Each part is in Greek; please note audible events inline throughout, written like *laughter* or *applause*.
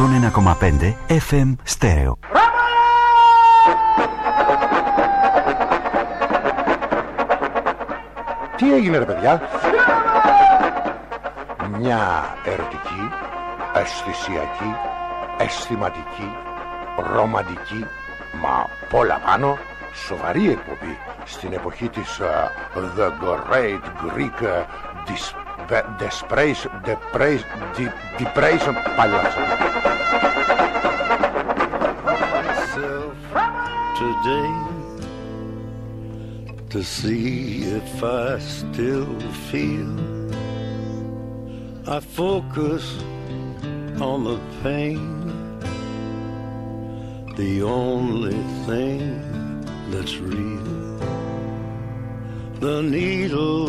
101,5 FM Stereo. Τι έγινε ρε παιδιά; Μια ερωτική Αισθησιακή Αισθηματική Ρομαντική Μα πολλά πάνω Σοβαρή εκπομπή Στην εποχή της uh, The Great Greek de, despreis, depreis, de, depreis, palhaço. Today to see if I still feel I focus on the pain the only thing that's real the needle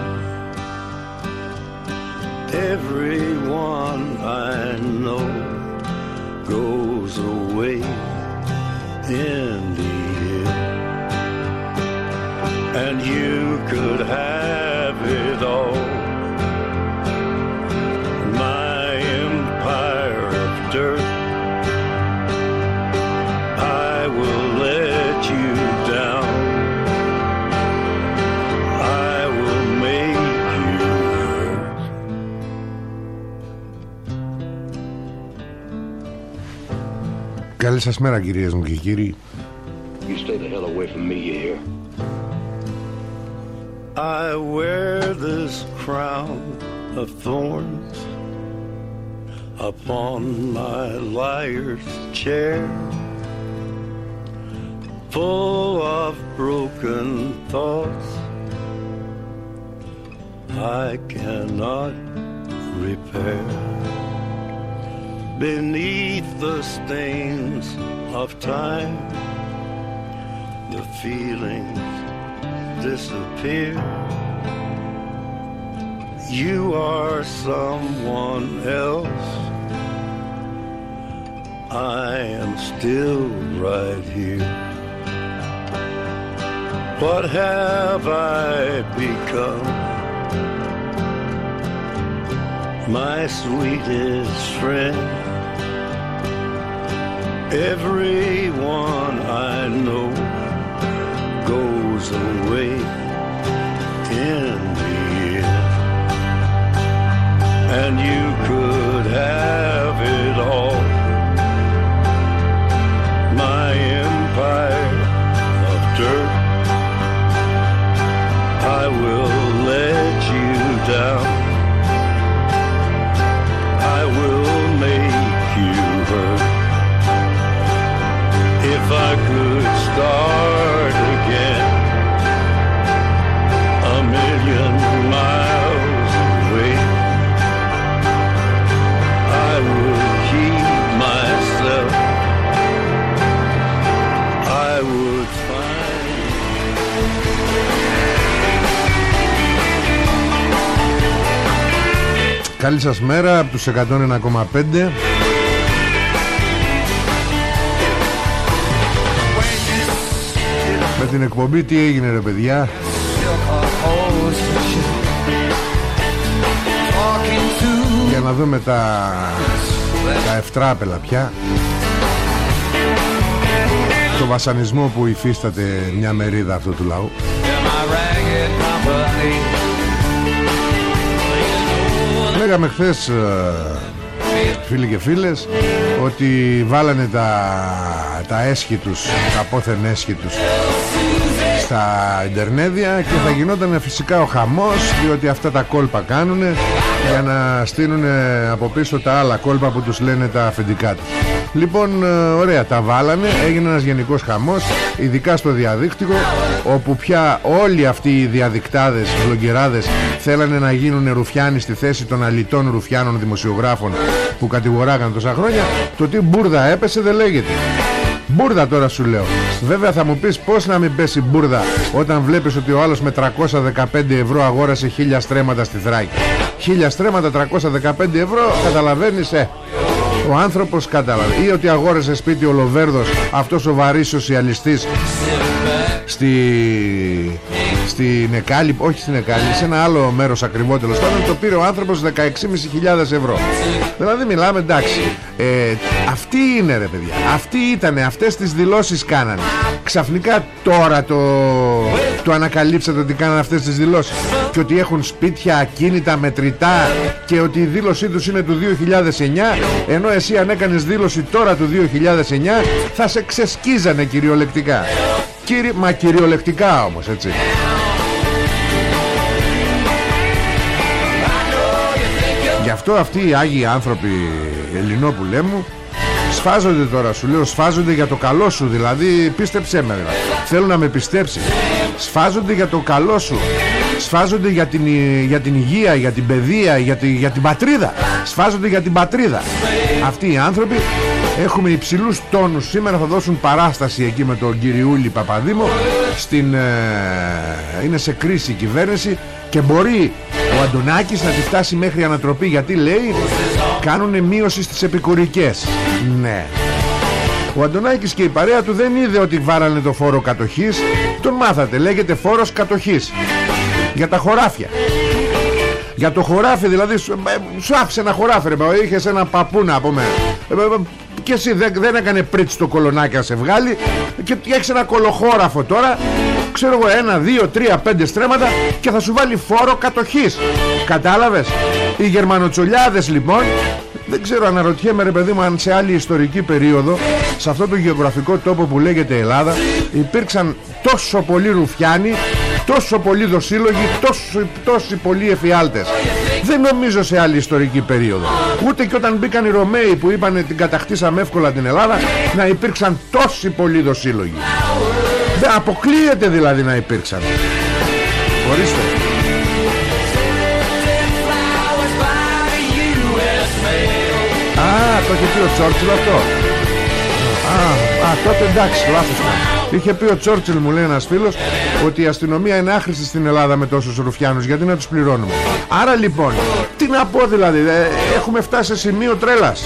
Everyone I know goes away in the end. And you could have σας μέρα κυρίες μου και κύριοι You stay the hell away from me, you hear? I wear this crown of thorns upon my liar's chair, full of broken thoughts I cannot repair. Beneath the stains of time, the feelings disappear. You are someone else. I am still right here. What have I become? My sweetest friend. Everyone I know goes away in the end. And you could have Καλή σας μέρα από τους 101,5 Με την εκπομπή τι έγινε ρε παιδιά; Για να δούμε τα Τα ευτράπελα πια. Το βασανισμό που υφίσταται μια μερίδα αυτού του λαού Λέγαμε χθες ε, Φίλοι και φίλες Ότι βάλανε τα Τα έσχη τους Τα πόθεν έσχη τους στα Ιντερνέδια και θα γινόταν φυσικά ο χαμός διότι αυτά τα κόλπα κάνουν για να στείλουν από πίσω τα άλλα κόλπα που τους λένε τα αφεντικά τους. Λοιπόν, ε, ωραία, τα βάλανε, έγινε ένας γενικός χαμός, ειδικά στο διαδίκτυο, όπου πια όλοι αυτοί οι διαδικτάδες, βλογκεράδες, θέλανε να γίνουν ρουφιάνοι στη θέση των αλητών ρουφιάνων δημοσιογράφων που κατηγοράγαν τόσα χρόνια. Το τι μπουρδα έπεσε δεν λέγεται. Μπουρδα τώρα σου λέω. Βέβαια θα μου πεις πως να μην πέσει μπουρδα Όταν βλέπεις ότι ο άλλος με 315 ευρώ αγόρασε χίλια στρέμματα στη Θράκη. Χίλια στρέμματα 315 ευρώ Καταλαβαίνεις ε. Ο άνθρωπος κατάλαβε. Ή ότι αγόρασε σπίτι ο Λοβέρδος Αυτός ο βαρύς σοσιαλιστής Στη Στη Νεκάλη, όχι στην Νεκάλη Σε ένα άλλο μέρος ακριβότερο Πάντων το πήρε ο άνθρωπος 16.500 ευρώ. Δηλαδή μιλάμε εντάξει ε, Αυτή είναι ρε παιδιά Αυτοί ήταν, αυτές τις δηλώσεις κάνανε. Ξαφνικά τώρα το, το ανακαλύψατε ότι κάνανε αυτές τις δηλώσεις. Και ότι έχουν σπίτια ακίνητα μετρητά Και ότι η δήλωσή τους είναι του 2009 Ενώ εσύ αν έκανες δήλωση τώρα του 2009 Θα σε ξεσκίζανε κυριολεκτικά. Κύρι... Μα κυριολεκτικά όμως έτσι αυτό αυτοί οι Άγιοι άνθρωποι Ελληνόπουλέ μου Σφάζονται τώρα σου λέω Σφάζονται για το καλό σου δηλαδή Πίστεψέ με δηλαδή. Θέλω να με πιστέψει. Σφάζονται για το καλό σου. Σφάζονται για την, για την υγεία Για την παιδεία για, τη, για την πατρίδα. Σφάζονται για την πατρίδα. Αυτοί οι άνθρωποι Έχουμε υψηλούς τόνους. Σήμερα θα δώσουν παράσταση εκεί με τον κυριούλη Παπαδήμο στην, ε, Είναι σε κρίση η κυβέρνηση Και μπορεί ο Αντωνάκης να τη φτάσει μέχρι ανατροπή Γιατί λέει Κάνουν μείωση στις επικουρικές. Ναι. Ο Αντωνάκης και η παρέα του δεν είδε ότι βάρανε το φόρο κατοχής. Τον μάθατε, λέγεται φόρος κατοχής. Για τα χωράφια. Για το χωράφι δηλαδή Σου, ε, σου άφησε ένα χωράφι ρε Είχες ένα παππούνα από μένα ε, και εσύ δεν, δεν έκανε πρίτς το κολονάκι να σε βγάλει. Και έχεις ένα κολοχώραφο τώρα ξέρω εγώ ένα, δύο, τρία, πέντε στρέμματα και θα σου βάλει φόρο κατοχής. Κατάλαβες; Οι γερμανοτσολιάδες λοιπόν δεν ξέρω αναρωτιέμαι ρε παιδί μου αν σε άλλη ιστορική περίοδο σε αυτό το γεωγραφικό τόπο που λέγεται Ελλάδα υπήρξαν τόσο πολλοί ρουφιάνοι τόσο πολλοί δοσύλλογοι τόσο, τόσοι πολλοί εφιάλτες. Δεν νομίζω σε άλλη ιστορική περίοδο. Ούτε και όταν μπήκαν οι Ρωμαίοι που είπαν την κατακτήσαμε εύκολα την Ελλάδα να υπήρξαν τόσοι πολλοί δοσύλλογοι. δεν αποκλείεται δηλαδή να υπήρξαν. Ορίστε. Α, το είχε πει ο Τσόρτσιλ αυτό. Α, α τότε εντάξει, λάθος Είχε πει ο Τσόρτσιλ μου λέει ένας φίλος Ότι η αστυνομία είναι άχρηστη στην Ελλάδα με τόσους ρουφιάνους Γιατί να τους πληρώνουμε. Άρα λοιπόν Τι να πω δηλαδή ε, Έχουμε φτάσει σε σημείο τρέλας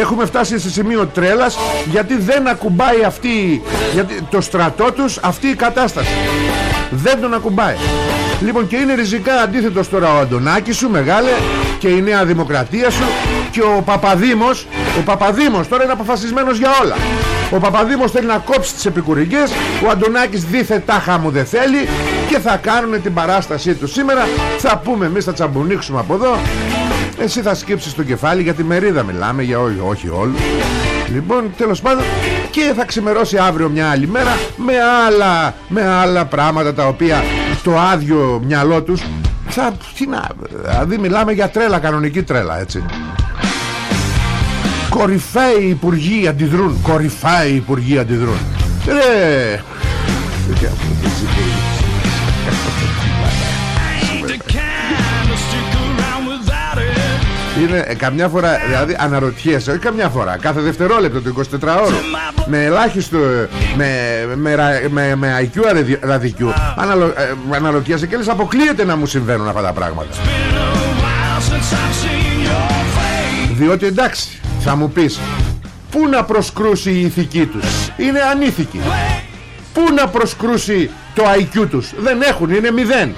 Έχουμε φτάσει σε σημείο τρέλας Γιατί δεν ακουμπάει αυτή γιατί Το στρατό τους αυτή η κατάσταση. Δεν τον ακουμπάει. Λοιπόν και είναι ριζικά αντίθετος τώρα ο Αντωνάκης σου μεγάλε Και η Νέα Δημοκρατία σου Και ο Παπαδήμος Ο Παπαδήμος τώρα είναι αποφασισμένος για όλα. Ο Παπαδήμος θέλει να κόψει τις επικουρικές Ο Αντωνάκης δίθε τάχα μου δεν θέλει Και θα κάνουν την παράστασή του σήμερα. Θα πούμε εμείς θα τσαμπουνίξουμε από εδώ Εσύ θα σκύψεις το κεφάλι για τη μερίδα. Μιλάμε για όχι, όχι όλους. Λοιπόν τέλος πάντων και θα ξημερώσει αύριο μια άλλη μέρα με άλλα, με άλλα πράγματα τα οποία το άδειο μυαλό τους θα, τι να, δηλαδή μιλάμε για τρέλα, κανονική τρέλα έτσι. Κορυφαίοι υπουργοί αντιδρούν. Κορυφαίοι υπουργοί αντιδρούν. Ρε Είναι ε, καμιά φορά, δηλαδή αναρωτιέσαι, όχι καμιά φορά, κάθε δευτερόλεπτο το 24ωρο με ελάχιστο, με, με, με, με IQ ραδικιού αναλο, ε, αναρωτιέσαι και λες αποκλείεται να μου συμβαίνουν αυτά τα πράγματα. Διότι εντάξει, θα μου πεις, πού να προσκρούσει η ηθική τους, είναι ανήθικη. Πού να προσκρούσει το IQ τους, δεν έχουν, είναι μηδέν.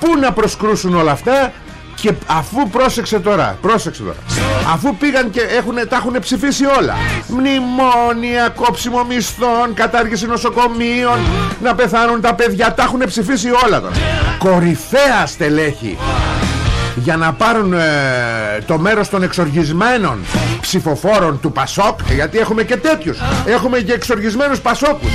Πού να προσκρούσουν όλα αυτά; Και αφού πρόσεξε τώρα Πρόσεξε τώρα. Αφού πήγαν και έχουν, τα έχουν ψηφίσει όλα. Μνημόνια, κόψιμο μισθών Κατάργηση νοσοκομείων Να πεθάνουν τα παιδιά Τα έχουν ψηφίσει όλα τώρα. Κορυφαία στελέχη. Για να πάρουν ε, το μέρος των εξοργισμένων ψηφοφόρων του Πασόκ γιατί έχουμε και τέτοιους. Έχουμε και εξοργισμένους Πασόκους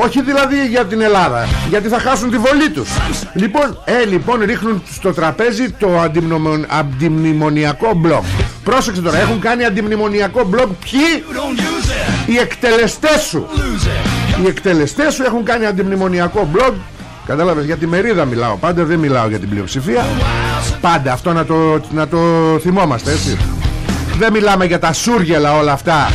Όχι δηλαδή για την Ελλάδα Γιατί θα χάσουν τη βολή τους. Λοιπόν, ε, λοιπόν ρίχνουν στο τραπέζι Το αντιμνομο- αντιμνημονιακό μπλοκ. Πρόσεξε τώρα Έχουν κάνει αντιμνημονιακό μπλοκ Ποιοι; Οι εκτελεστές σου. Οι εκτελεστές σου έχουν κάνει αντιμνημονιακό μπλοκ. Κατάλαβες για τη μερίδα μιλάω. Πάντα δεν μιλάω για την πλειοψηφία. Πάντα αυτό να το, να το θυμόμαστε έτσι. Δεν μιλάμε για τα σούργελα όλα αυτά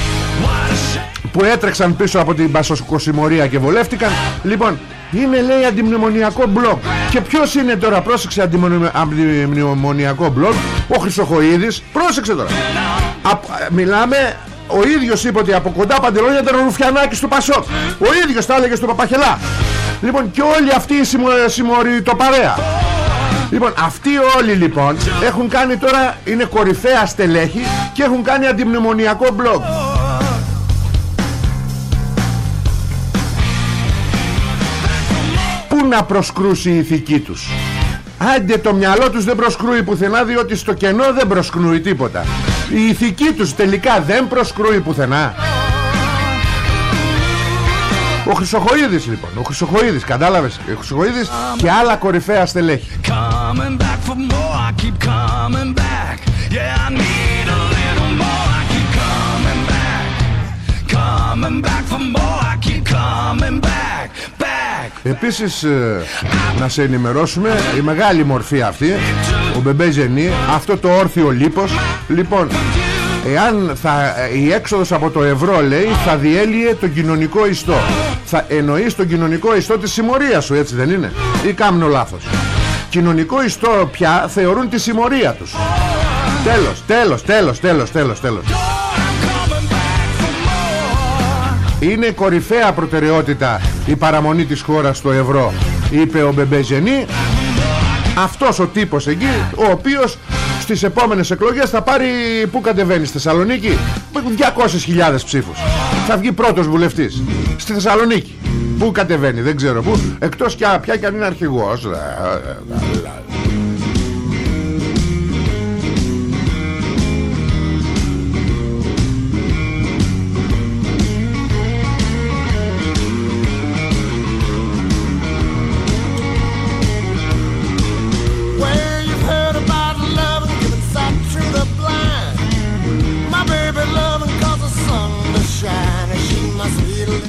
που έτρεξαν πίσω από την πασοκοσημωρία και βολεύτηκαν. Λοιπόν είναι λέει αντιμνημονιακό μπλοκ. Και ποιος είναι τώρα πρόσεξε αντιμνημο- αντιμνημονιακό μπλοκ; Ο Χρυσοχοίδης. Πρόσεξε τώρα. Απ- Μιλάμε ο ίδιος είπε ότι από κοντά παντελόνια ήταν ο Ρουφιανάκης του Πασόκ. Ο ίδιος τα έλεγε στο Παπαχελά. Λοιπόν και όλοι αυτοί οι συμμο- συμμοριτοπαρέα Λοιπόν αυτοί όλοι λοιπόν έχουν κάνει τώρα Είναι κορυφαία στελέχη Και έχουν κάνει αντιμνημονιακό μπλοκ να προσκρούσει η ηθική τους. Άντε το μυαλό τους δεν προσκρούει πουθενά Διότι στο κενό δεν προσκρούει τίποτα. Η ηθική τους τελικά δεν προσκρούει πουθενά. Ο Χρυσοχοίδης λοιπόν Ο Χρυσοχοίδης κατάλαβες Ο Χρυσοχοίδης και άλλα κορυφαία στελέχη. Coming back Επίσης ε, να σε ενημερώσουμε Η μεγάλη μορφή αυτή Ο Μπεμπέ Ζενή Αυτό το όρθιο λίπος. Λοιπόν Εάν θα, ε, η έξοδος από το ευρώ λέει θα διέλυε το κοινωνικό ιστό. Θα εννοείς τον κοινωνικό ιστό της συμμορίας σου έτσι δεν είναι; Ή κάμνω λάθος; Κοινωνικό ιστό πια θεωρούν τη συμμορία τους. Τέλος τέλος τέλος τέλος τέλος τέλος. Είναι κορυφαία προτεραιότητα η παραμονή της χώρας στο ευρώ είπε ο Μπεμπεζενή. Αυτός ο τύπος εκεί ο οποίος στις επόμενες εκλογές θα πάρει που κατεβαίνει στη Θεσσαλονίκη; 200.000 ψήφους. Θα βγει πρώτος βουλευτής. Στη Θεσσαλονίκη. Που κατεβαίνει δεν ξέρω που εκτός και α, πια και αν είναι αρχηγός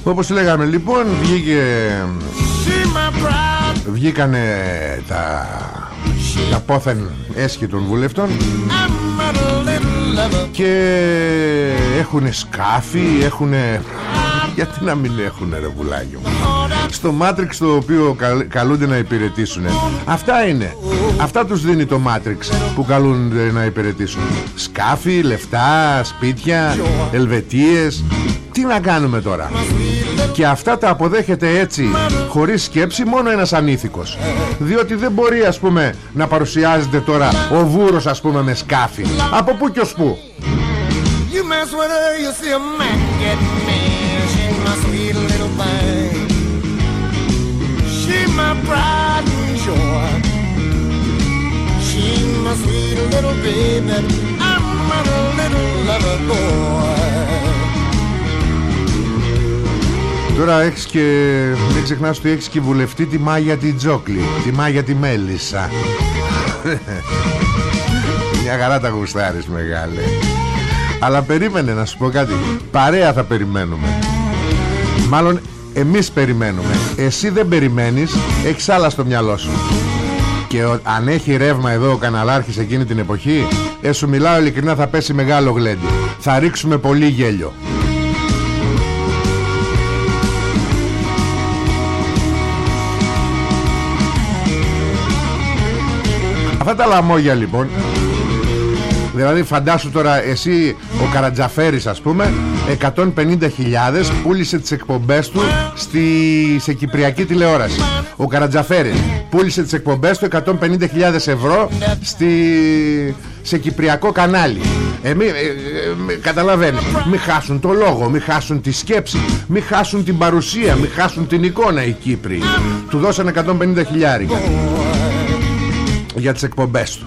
όπως λέγαμε λοιπόν βγήκε she my bride. βγήκανε τα τα πόθεν έσχη των βουλευτών. I'm a little lover. και έχουν σκάφη έχουν γιατί να μην έχουν ρε βουλάκι μου; Στο Matrix το οποίο καλ- καλούνται να υπηρετήσουν αυτά είναι. Αυτά τους δίνει το Matrix που καλούνται να υπηρετήσουν. Σκάφη, λεφτά, σπίτια ελβετίες. Τι να κάνουμε τώρα; Και αυτά τα αποδέχεται έτσι χωρίς σκέψη μόνο ένας ανήθικος διότι δεν μπορεί ας πούμε να παρουσιάζεται τώρα ο βούρος ας πούμε με σκάφη από πού και ως πού; You mess with her, you see a man get mad. She my sweet little thing. She my pride and joy. She my sweet little baby. I'm a little lover boy. Τώρα έχεις και Μην ξεχνάς ότι έχεις και βουλευτή Τη Μάγια τη Τζόκλη Τη Μάγια τη Μέλισσα. *laughs* Μια χαρά τα γουστάρεις μεγάλε. Αλλά περίμενε να σου πω κάτι. Παρέα θα περιμένουμε. Μάλλον εμείς περιμένουμε. Εσύ δεν περιμένεις Έχεις άλλα στο μυαλό σου. Και ο- αν έχει ρεύμα εδώ ο καναλάρχης εκείνη την εποχή Ε σου μιλάω ειλικρινά θα πέσει μεγάλο γλέντι. Θα ρίξουμε πολύ γέλιο Αυτά τα λαμόγια λοιπόν. Δηλαδή φαντάσου τώρα εσύ ο Καρατζαφέρης ας πούμε 150.000 πούλησε τις εκπομπές του στη, σε κυπριακή τηλεόραση. Ο Καρατζαφέρης πούλησε τις εκπομπές του 150.000 ευρώ στη, σε κυπριακό κανάλι. Ε, μη, ε, ε, μη- καταλαβαίνεις. Μην χάσουν το λόγο, μην χάσουν τη σκέψη Μην χάσουν την παρουσία, μην χάσουν την εικόνα οι Κύπροι. Του δώσανε 150 χιλιάρικα για τις εκπομπές του.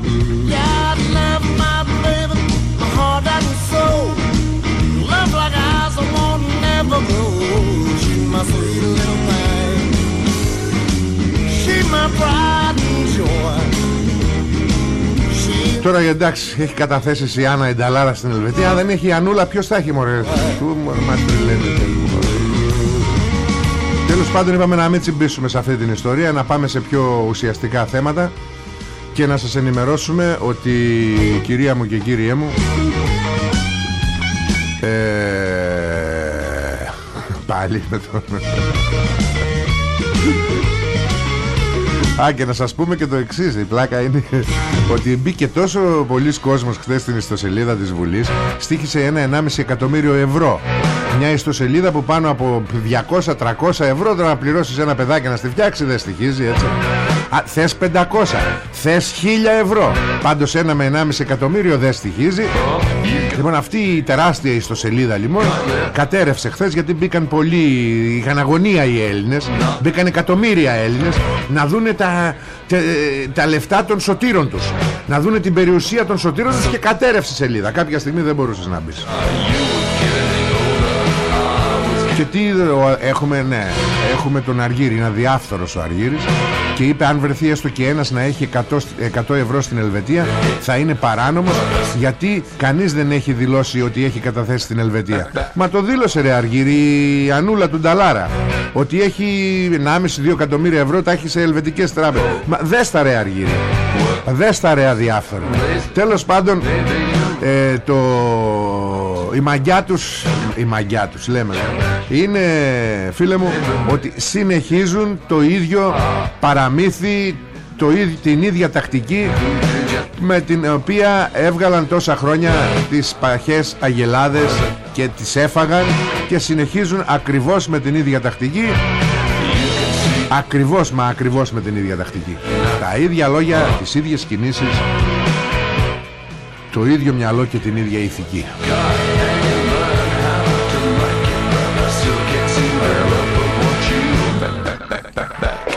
Τώρα εντάξει έχει καταθέσει η Άννα Ενταλάρα στην Ελβετία. Αν δεν έχει η Ανούλα ποιος θα έχει μωρέ. Τέλος πάντων είπαμε να μην τσιμπήσουμε σε αυτή την ιστορία Να πάμε σε πιο ουσιαστικά θέματα. Και να σας ενημερώσουμε ότι κυρία μου και κύριέ μου ε, Πάλι με τον Α, και να σας πούμε και το εξής Η πλάκα είναι ότι μπήκε τόσο πολλοί κόσμος χθες στην ιστοσελίδα της Βουλής Στήχησε ένα 1,5 εκατομμύριο ευρώ. Μια ιστοσελίδα που πάνω από 200-300 ευρώ Τώρα να πληρώσεις ένα παιδάκι να στη φτιάξει δεν στοιχίζει έτσι Α, θες 500 Θες 1000 ευρώ. Πάντως ένα με 1,5 εκατομμύριο δεν στοιχίζει. Λοιπόν αυτή η τεράστια ιστοσελίδα λοιπόν Κατέρευσε χθες γιατί μπήκαν πολλοί Είχαν αγωνία οι Έλληνες Μπήκαν εκατομμύρια Έλληνες Να δούνε τα, τε- τα λεφτά των σωτήρων τους. Να δούνε την περιουσία των σωτήρων τους Και κατέρευσε η σελίδα. Κάποια στιγμή δεν μπορούσες να μπεις και τι ο- έχουμε, ναι, έχουμε τον Αργύρι, είναι αδιάφθορος ο Αργύρης και είπε αν βρεθεί έστω και ένας να έχει 100, σ- 100 ευρώ στην Ελβετία θα είναι παράνομος γιατί κανείς δεν έχει δηλώσει ότι έχει καταθέσει στην Ελβετία. Μα το δήλωσε ρε Αργύρι η Ανούλα του Νταλάρα ότι έχει 1,5-2 εκατομμύρια ευρώ τα έχει σε ελβετικές τράπεζες. Μα δες τα ρε Αργύρι. Δες τα ρε αδιάφθορο. Τέλος πάντων ε, το η μαγιά τους η μαγιά τους λέμε. Είναι φίλε μου ότι συνεχίζουν το ίδιο παραμύθι το, ίδ- την ίδια τακτική με την οποία έβγαλαν τόσα χρόνια τις παχές αγελάδες και τις έφαγαν και συνεχίζουν ακριβώς με την ίδια τακτική. Ακριβώς μα ακριβώς με την ίδια τακτική. Τα ίδια λόγια, τις ίδιες κινήσεις το ίδιο μυαλό και την ίδια ηθική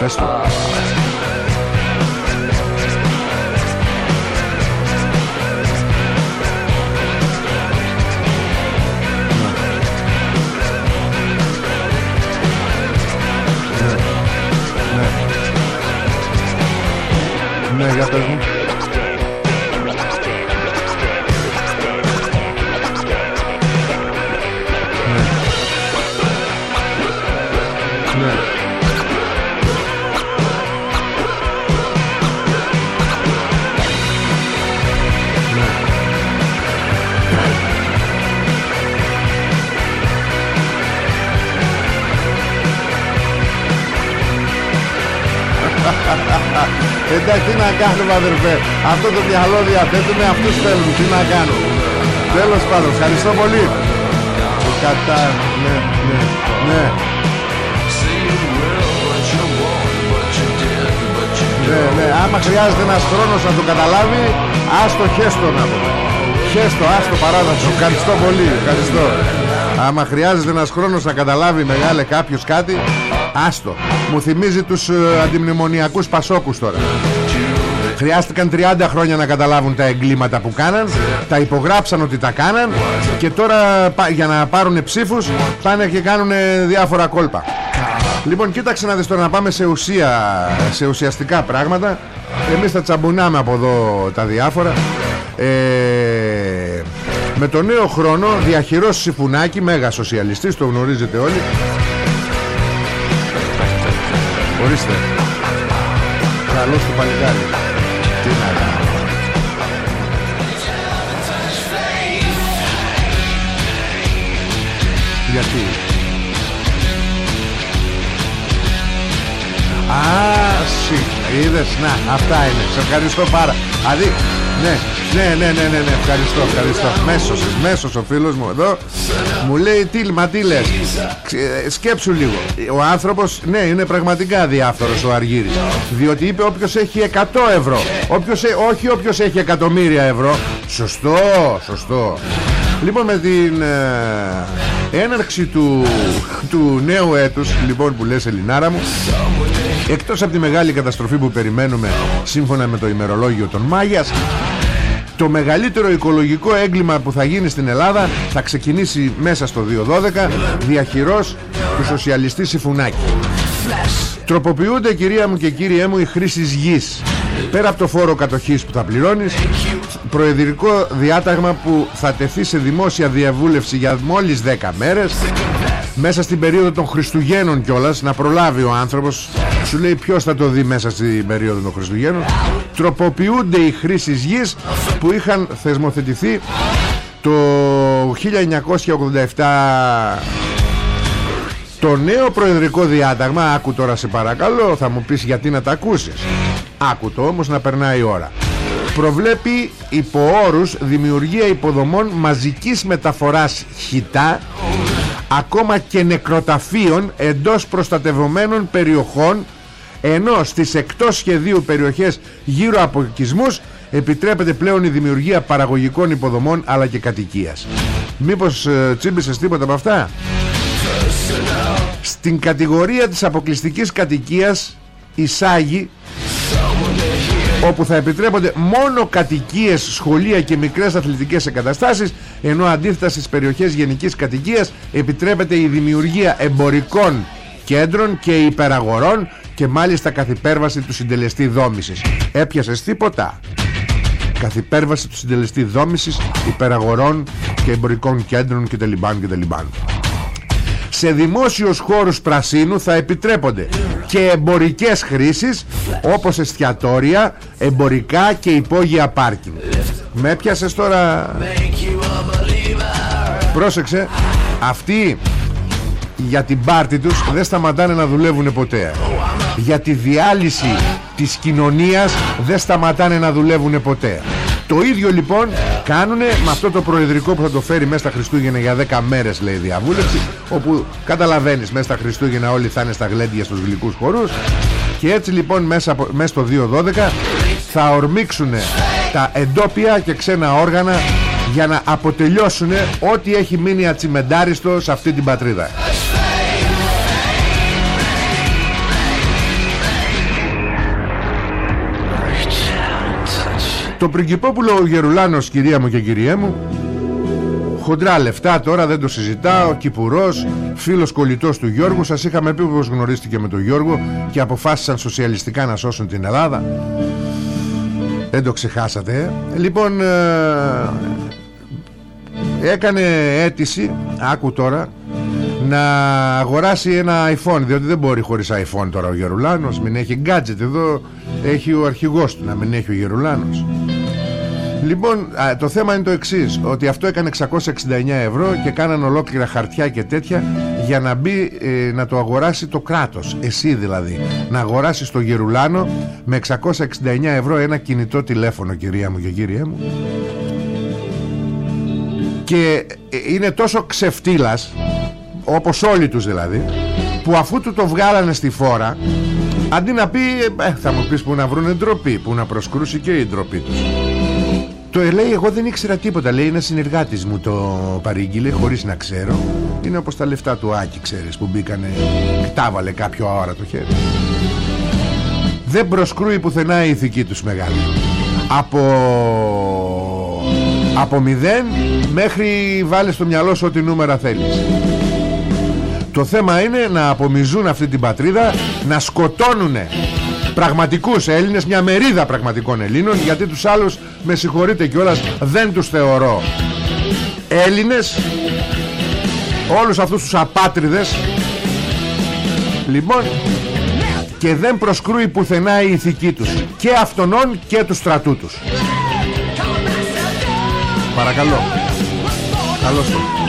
Πες το. Ναι, για πες Εντάξει, τι να κάνουμε αδερφέ. Αυτό το μυαλό διαθέτουμε, αυτούς θέλουν Τι να κάνω Τέλος πάντων, ευχαριστώ πολύ. Κατά... Ναι, ναι, ναι. Ναι, ναι, άμα χρειάζεται ένας χρόνος να το καταλάβει Άστο χέστο να πούμε. Χέστο, άστο παράδοξο. Ευχαριστώ πολύ, ευχαριστώ. Άμα χρειάζεται ένας χρόνος να καταλάβει μεγάλε κάποιος κάτι Άστο. Μου θυμίζει τους ε, αντιμνημονιακούς πασόκους τώρα Χρειάστηκαν 30 χρόνια να καταλάβουν τα εγκλήματα που κάναν Τα υπογράψαν ότι τα κάναν Και τώρα πα- για να πάρουν ψήφους Πάνε και κάνουν διάφορα κόλπα. Λοιπόν κοίταξε να δεις τώρα να πάμε σε ουσία Σε ουσιαστικά πράγματα. Εμείς θα τσαμπουνάμε από εδώ τα διάφορα. Ε, Με το νέο χρόνο Διαχειρός Σιφουνάκη Μέγα σοσιαλιστής το γνωρίζετε όλοι. Ορίστε. Καλώς το παλικάρι Γιατί Α, σι, είδες, να, αυτά είναι. Σε ευχαριστώ πάρα. Δηλαδή, ναι, ναι, ναι, ναι, ναι, ναι ευχαριστώ, ευχαριστώ. Μέσος, μέσος ο φίλος μου εδώ Μου λέει, τι, μα τι λες; Ξε- Σκέψου λίγο. Ο άνθρωπος, ναι, είναι πραγματικά διάφορος ο Αργύρης Διότι είπε όποιος έχει 100 ευρώ όποιος, ε- Όχι όποιος έχει εκατομμύρια ευρώ Σωστό, σωστό Λοιπόν με την ε, έναρξη του, του νέου έτους Λοιπόν που λες Ελληνάρα μου Εκτός από τη μεγάλη καταστροφή που περιμένουμε Σύμφωνα με το ημερολόγιο των Μάγιας Το μεγαλύτερο οικολογικό έγκλημα που θα γίνει στην Ελλάδα Θα ξεκινήσει μέσα στο 2012 Διαχειρός του σοσιαλιστή Σιφουνάκη. Τροποποιούνται κυρία μου και κύριέ μου οι χρήσεις γης πέρα από το φόρο κατοχής που θα πληρώνεις προεδρικό διάταγμα που θα τεθεί σε δημόσια διαβούλευση για μόλις 10 μέρες μέσα στην περίοδο των Χριστουγέννων κιόλας να προλάβει ο άνθρωπος σου λέει ποιος θα το δει μέσα στην περίοδο των Χριστουγέννων τροποποιούνται οι χρήσεις γης που είχαν θεσμοθετηθεί το 1987 το νέο προεδρικό διάταγμα άκου τώρα σε παρακαλώ θα μου πεις γιατί να τα ακούσεις. Άκου το όμως να περνάει η ώρα. Προβλέπει υπό όρους δημιουργία υποδομών μαζικής μεταφοράς χιτά ακόμα και νεκροταφείων εντός προστατευομένων περιοχών ενώ στις εκτός σχεδίου περιοχές γύρω από οικισμούς επιτρέπεται πλέον η δημιουργία παραγωγικών υποδομών αλλά και κατοικίας. Μήπως ε, τσίμπησες τίποτα από αυτά; Στην κατηγορία της αποκλειστικής κατοικίας εισάγει όπου θα επιτρέπονται μόνο κατοικίες, σχολεία και μικρές αθλητικές εγκαταστάσεις ενώ αντίθετα στις περιοχές γενικής κατοικίας επιτρέπεται η δημιουργία εμπορικών κέντρων και υπεραγορών και μάλιστα καθ' υπέρβαση του συντελεστή δόμησης. Έπιασες τίποτα; Καθ' υπέρβαση του συντελεστή δόμησης, υπεραγορών και εμπορικών κέντρων κτλ. κτλ. Σε δημόσιους χώρους πρασίνου θα επιτρέπονται και εμπορικές χρήσεις όπως εστιατόρια, εμπορικά και υπόγεια πάρκινγκ. Με έπιασες τώρα... Πρόσεξε, αυτοί για την πάρτη τους δεν σταματάνε να δουλεύουν ποτέ. Για τη διάλυση της κοινωνίας δεν σταματάνε να δουλεύουν ποτέ. Το ίδιο λοιπόν κάνουν με αυτό το προεδρικό που θα το φέρει μέσα στα Χριστούγεννα για 10 μέρες λέει διαβούλευση όπου καταλαβαίνεις μέσα στα Χριστούγεννα όλοι θα είναι στα γλέντια στους γλυκούς χορούς και έτσι λοιπόν μέσα, μέσα στο 2.12 θα ορμήξουν τα εντόπια και ξένα όργανα για να αποτελειώσουν ό,τι έχει μείνει ατσιμεντάριστο σε αυτή την πατρίδα. Το πριγκυπόπουλο ο Γερουλάνος κυρία μου και κυρία μου Χοντρά λεφτά τώρα δεν το συζητάω Κυπουρός, φίλος κολλητός του Γιώργου Σας είχαμε πει πως γνωρίστηκε με τον Γιώργο Και αποφάσισαν σοσιαλιστικά να σώσουν την Ελλάδα. Δεν το ξεχάσατε ε; Λοιπόν ε, Έκανε αίτηση Άκου τώρα να αγοράσει ένα iPhone διότι δεν μπορεί χωρίς iPhone τώρα ο Γερουλάνος. Μην έχει gadget εδώ έχει ο αρχηγός του να μην έχει ο Γερουλάνος. Λοιπόν, το θέμα είναι το εξής Ότι αυτό έκανε 669 ευρώ Και κάναν ολόκληρα χαρτιά και τέτοια Για να μπει ε, να το αγοράσει το κράτος. Εσύ δηλαδή Να αγοράσεις το Γερουλάνο Με 669 ευρώ ένα κινητό τηλέφωνο Κυρία μου και κύριέ μου. Και ε, είναι τόσο ξεφτύλας Όπως όλοι τους δηλαδή Που αφού του το βγάλανε στη φόρα Αντί να πει ε, Θα μου πεις που να βρούνε ντροπή Που να προσκρούσει και η ντροπή τους το λέει εγώ δεν ήξερα τίποτα Λέει ένα συνεργάτης μου το παρήγγειλε Χωρίς να ξέρω. Είναι όπως τα λεφτά του Άκη ξέρεις Που μπήκανε Κτάβαλε κάποιο αόρατο το χέρι Δεν προσκρούει πουθενά η ηθική τους μεγάλη. Από Από μηδέν Μέχρι βάλεις στο μυαλό σου ό,τι νούμερα θέλεις Το θέμα είναι να απομιζούν αυτή την πατρίδα Να σκοτώνουνε πραγματικούς Έλληνες μια μερίδα πραγματικών Ελλήνων γιατί τους άλλους με συγχωρείτε κιόλας δεν τους θεωρώ Έλληνες. Όλους αυτούς τους απάτριδες. Λοιπόν και δεν προσκρούει πουθενά η ηθική τους και αυτονών και του στρατού τους. Παρακαλώ. Καλώς το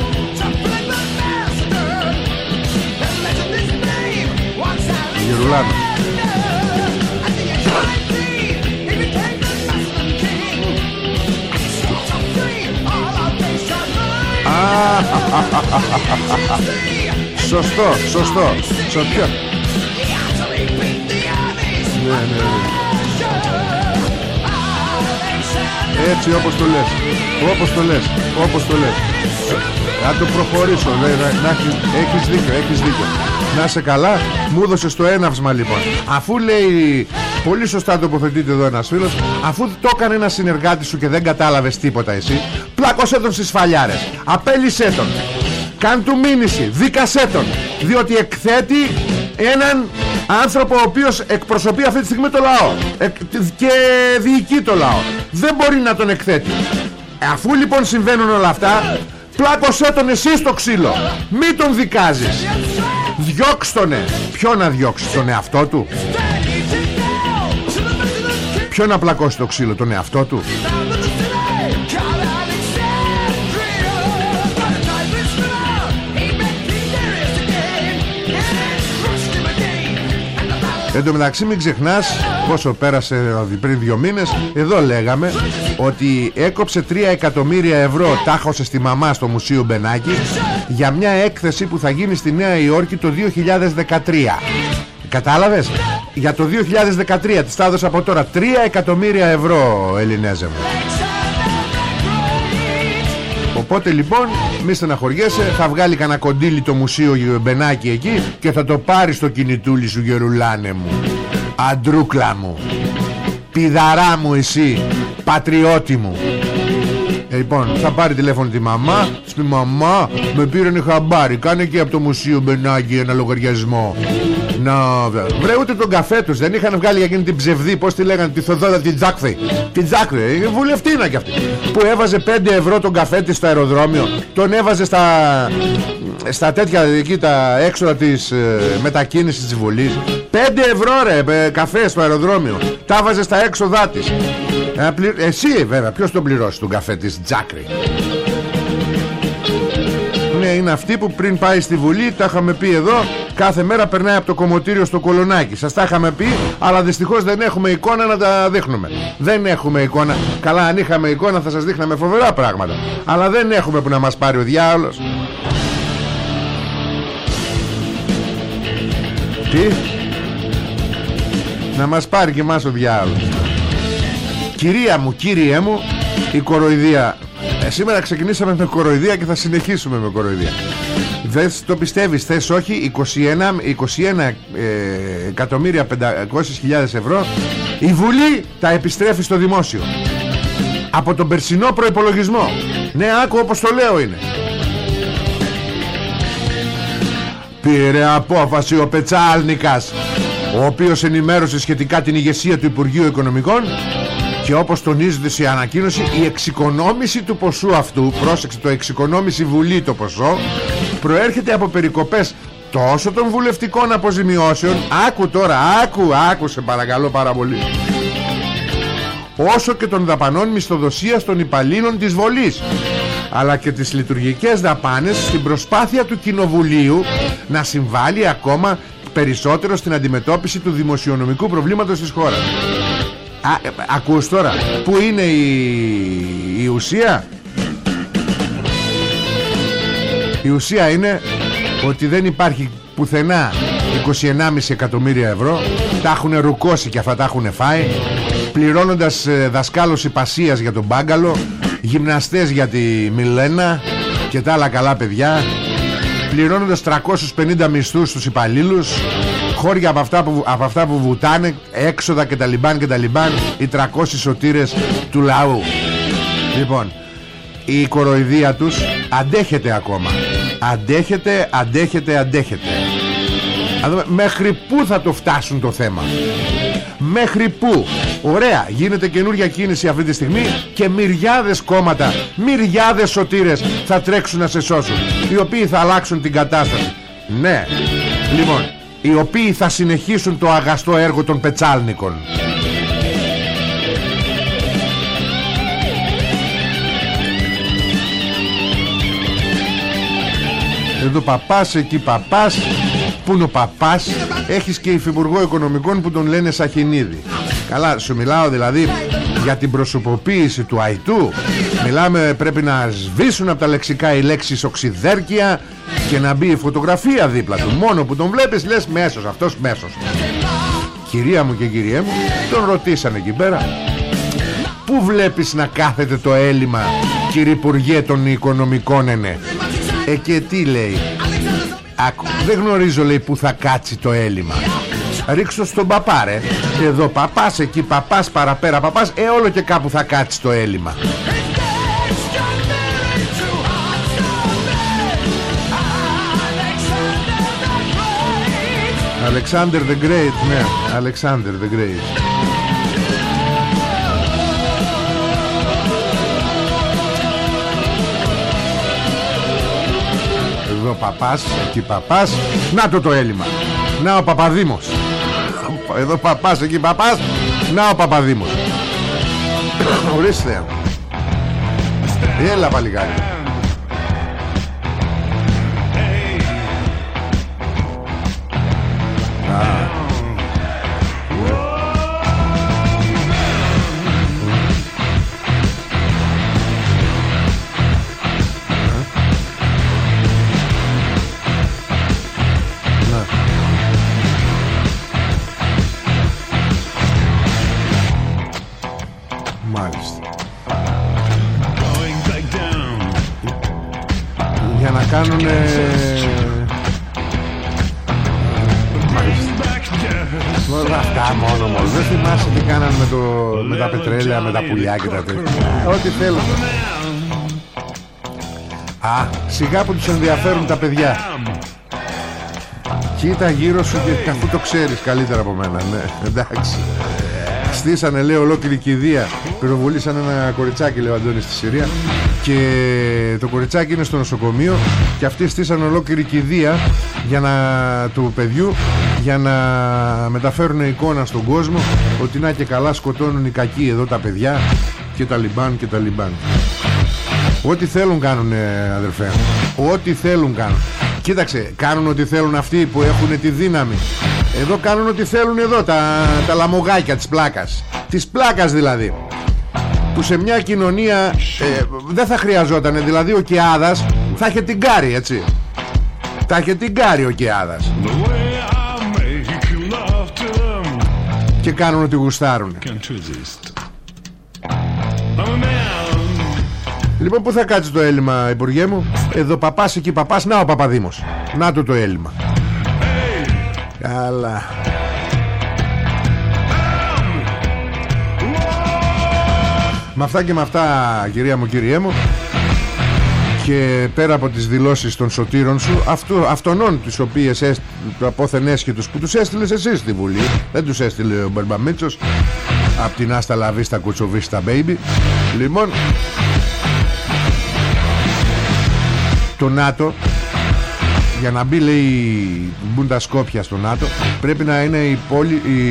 Γερουλάνο Σωστό, σωστό. Στο ποιο ναι, ναι, ναι. Έτσι όπως το λες. Όπως το λες. Όπως το λες. Να το προχωρήσω. Να, να, Έχεις δίκιο, έχεις δίκιο Να σε καλά. Μου έδωσες το έναυσμα λοιπόν. Αφού λέει Πολύ σωστά τοποθετείται εδώ ένας φίλος Αφού το έκανε ένας συνεργάτης σου και δεν κατάλαβες τίποτα εσύ Πλάκωσέ τον στις φαλιάρες. Απέλησέ τον. Κάν του μήνυση Δίκασέ τον. Διότι εκθέτει έναν Άνθρωπο ο οποίος εκπροσωπεί αυτή τη στιγμή το λαό. Εκ- Και διοικεί το λαό. Δεν μπορεί να τον εκθέτει. Αφού λοιπόν συμβαίνουν όλα αυτά Πλάκωσέ τον εσύ στο ξύλο. Μη τον δικάζεις Διώξ' τονε Ποιο να διώξει τον εαυτό του; Ποιο να πλακώσει το ξύλο τον εαυτό του; Εν τω μεταξύ μην ξεχνάς πόσο πέρασε δηλαδή, πριν δύο μήνες. Εδώ λέγαμε ότι έκοψε 3 εκατομμύρια ευρώ Τάχωσε στη μαμά στο Μουσείο Μπενάκη Για μια έκθεση που θα γίνει στη Νέα Υόρκη το 2013 Κατάλαβες; Για το 2013 της τα έδωσα από τώρα 3 εκατομμύρια ευρώ Ελληνέζε μου Οπότε λοιπόν μη στεναχωριέσαι Θα βγάλει κανένα κοντήλι το μουσείο Μπενάκη εκεί Και θα το πάρει στο κινητούλι σου γερουλάνε μου. Αντρούκλα μου. Πιδαρά μου εσύ Πατριώτη μου. Ε, Λοιπόν θα πάρει τηλέφωνο τη μαμά Στη μαμά με πήραν χαμπάρι. Κάνε και από το μουσείο Μπενάκη ένα λογαριασμό να, βρε. βρε ούτε τον καφέ τους. Δεν είχαν βγάλει για εκείνη την ψευδή Πώς τη λέγανε τη Θοδότα την Τζάκθη Την Τζάκθη ε, Βουλευτήνα κι αυτή Που έβαζε 5 ευρώ τον καφέ της στο αεροδρόμιο Τον έβαζε στα Στα τέτοια εκεί τα έξοδα της ε, Μετακίνησης της Βουλής. 5 ευρώ ρε ε, καφέ στο αεροδρόμιο. Τα έβαζε στα έξοδά της. Ε, πλη... Εσύ βέβαια ποιος τον πληρώσει τον καφέ της Τζάκρη; ναι, είναι αυτή που πριν πάει στη Βουλή, τα είχαμε πει εδώ, κάθε μέρα περνάει από το κομμωτήριο στο κολονάκι. Σας τα είχαμε πει, αλλά δυστυχώς δεν έχουμε εικόνα να τα δείχνουμε. Δεν έχουμε εικόνα. Καλά, αν είχαμε εικόνα θα σας δείχναμε φοβερά πράγματα. Αλλά δεν έχουμε που να μας πάρει ο διάολος. Τι; Να μας πάρει και εμάς ο διάολος. Κυρία μου, κύριέ μου, η κοροϊδία ε, σήμερα ξεκινήσαμε με κοροϊδία και θα συνεχίσουμε με κοροϊδία. Δεν το πιστεύεις, θες όχι, 21, 21 ε, εκατομμύρια 500.000 ευρώ η Βουλή τα επιστρέφει στο δημόσιο. Από τον περσινό προϋπολογισμό. Ναι, άκου όπως το λέω είναι. Πήρε απόφαση ο Πετσάλνικας ο οποίος ενημέρωσε σχετικά την ηγεσία του Υπουργείου Οικονομικών και όπως τονίζεται σε ανακοίνωση η εξοικονόμηση του ποσού αυτού πρόσεξε το εξοικονόμηση βουλή το ποσό προέρχεται από περικοπές τόσο των βουλευτικών αποζημιώσεων. Άκου τώρα, άκου, άκου σε παρακαλώ πάρα πολύ. Όσο και των δαπανών μισθοδοσίας των υπαλλήλων της Βολής αλλά και τις λειτουργικές δαπάνες στην προσπάθεια του Κοινοβουλίου να συμβάλλει ακόμα περισσότερο στην αντιμετώπιση του δημοσιονομικού προβλήματος της χώρας. Α, ε, ακούς τώρα Πού είναι η, η ουσία; Η ουσία είναι Ότι δεν υπάρχει πουθενά 21,5 εκατομμύρια ευρώ. Τα έχουν ρουκώσει και αυτά τα έχουν φάει Πληρώνοντας ε, δασκάλους υπασίας για τον Μπάγκαλο Γυμναστές για τη Μιλένα Και τα άλλα καλά παιδιά Πληρώνοντας 350 μισθούς στους υπαλλήλους χώρια από αυτά που, από αυτά που βουτάνε έξοδα και τα λιμπάν και τα λιμπάν οι 300 σωτήρες του λαού. Λοιπόν η κοροϊδία τους αντέχεται ακόμα. Αντέχεται, αντέχεται, αντέχεται. Μέχρι πού θα το φτάσουν το θέμα; Μέχρι πού; Ωραία γίνεται καινούργια κίνηση αυτή τη στιγμή και μυριάδες κόμματα μυριάδες σωτήρες θα τρέξουν να σε σώσουν οι οποίοι θα αλλάξουν την κατάσταση. Ναι. Λοιπόν οι οποίοι θα συνεχίσουν το αγαστό έργο των πετσάλνικων. Εδώ παπάς, εκεί παπάς Πού είναι ο παπάς; Έχεις και υφυπουργό οικονομικών που τον λένε Σαχινίδη. Καλά σου μιλάω δηλαδή για την προσωποποίηση του αϊτού Μιλάμε πρέπει να σβήσουν από τα λεξικά οι λέξεις οξυδέρκεια Και να μπει η φωτογραφία δίπλα του. Μόνο που τον βλέπεις λες μέσος αυτός μέσος. Κυρία μου και κυριέ μου Τον ρωτήσανε εκεί πέρα. Πού βλέπεις να κάθεται το έλλειμμα Κύριε Υπουργέ των Οικονομικών ενέ Ε και τι λέει; Άκου, δεν γνωρίζω λέει που θα κάτσει το έλλειμμα. Ρίξω στον παπά ρε. Εδώ παπάς εκεί παπάς παραπέρα παπάς Ε όλο και κάπου θα κάτσει το έλλειμμα. Alexander the Great Ναι. Alexander the Great Εδώ παπάς Εκεί παπάς. Να το το έλλειμμα. Να ο Παπαδήμος. Εδώ παπάς εκεί παπάς. Να ο Παπαδήμος. Ορίστε. Έλα παλικάρι. Μάλιστα κάνουν Back down. Όλα αυτά μόνο μόνος. Δεν θυμάσαι τι κάνανε με, το, με τα πετρέλαια Με τα πουλιά και τα τέτοια. Ό,τι θέλουν. Α, σιγά που τους ενδιαφέρουν τα παιδιά. Κοίτα γύρω σου και αφού το ξέρεις καλύτερα από μένα Ναι, εντάξει Στήσανε λέει ολόκληρη κηδεία Πυροβολήσαν ένα κοριτσάκι λέει ο Αντώνης στη Συρία. Και το κοριτσάκι είναι στο νοσοκομείο Και αυτοί στήσαν ολόκληρη κηδεία για να, του παιδιού Για να μεταφέρουν εικόνα στον κόσμο Ότι να και καλά σκοτώνουν οι κακοί εδώ τα παιδιά Και τα λιμπάν και τα λιμπάν Ό,τι θέλουν κάνουν αδερφέ. Ό,τι θέλουν κάνουν. Κοίταξε κάνουν ό,τι θέλουν αυτοί που έχουν τη δύναμη. Εδώ κάνουν ό,τι θέλουν εδώ Τα, τα λαμογάκια της πλάκας. Της πλάκας δηλαδή. Που σε μια κοινωνία ε, Δεν θα χρειαζόταν Δηλαδή ο Κεάδας θα είχε την κάρη έτσι. Θα είχε την κάρη ο Κεάδας The way I make love to them. Και κάνουν ό,τι γουστάρουν Λοιπόν που θα κάτσεις το έλλειμμα Υπουργέ μου; Εδώ παπάς εκεί παπάς. Να ο Παπαδήμος. Να του το έλλειμμα. Καλά. Με αυτά και με αυτά κυρία μου κυριέ μου και πέρα από τις δηλώσεις των σωτήρων σου αυτού, αυτονών τις οποίες έσ, το απόθεν έσχετους που τους έστειλες εσύ στη Βουλή δεν τους έστειλε ο Μπερμπαμίτσος από την Άστα Λαβίστα Κουτσοβίστα Baby. Λοιπόν το ΝΑΤΟ. Για να μπει λέει μπουν τα Σκόπια στο ΝΑΤΟ πρέπει να, είναι η πόλη, η,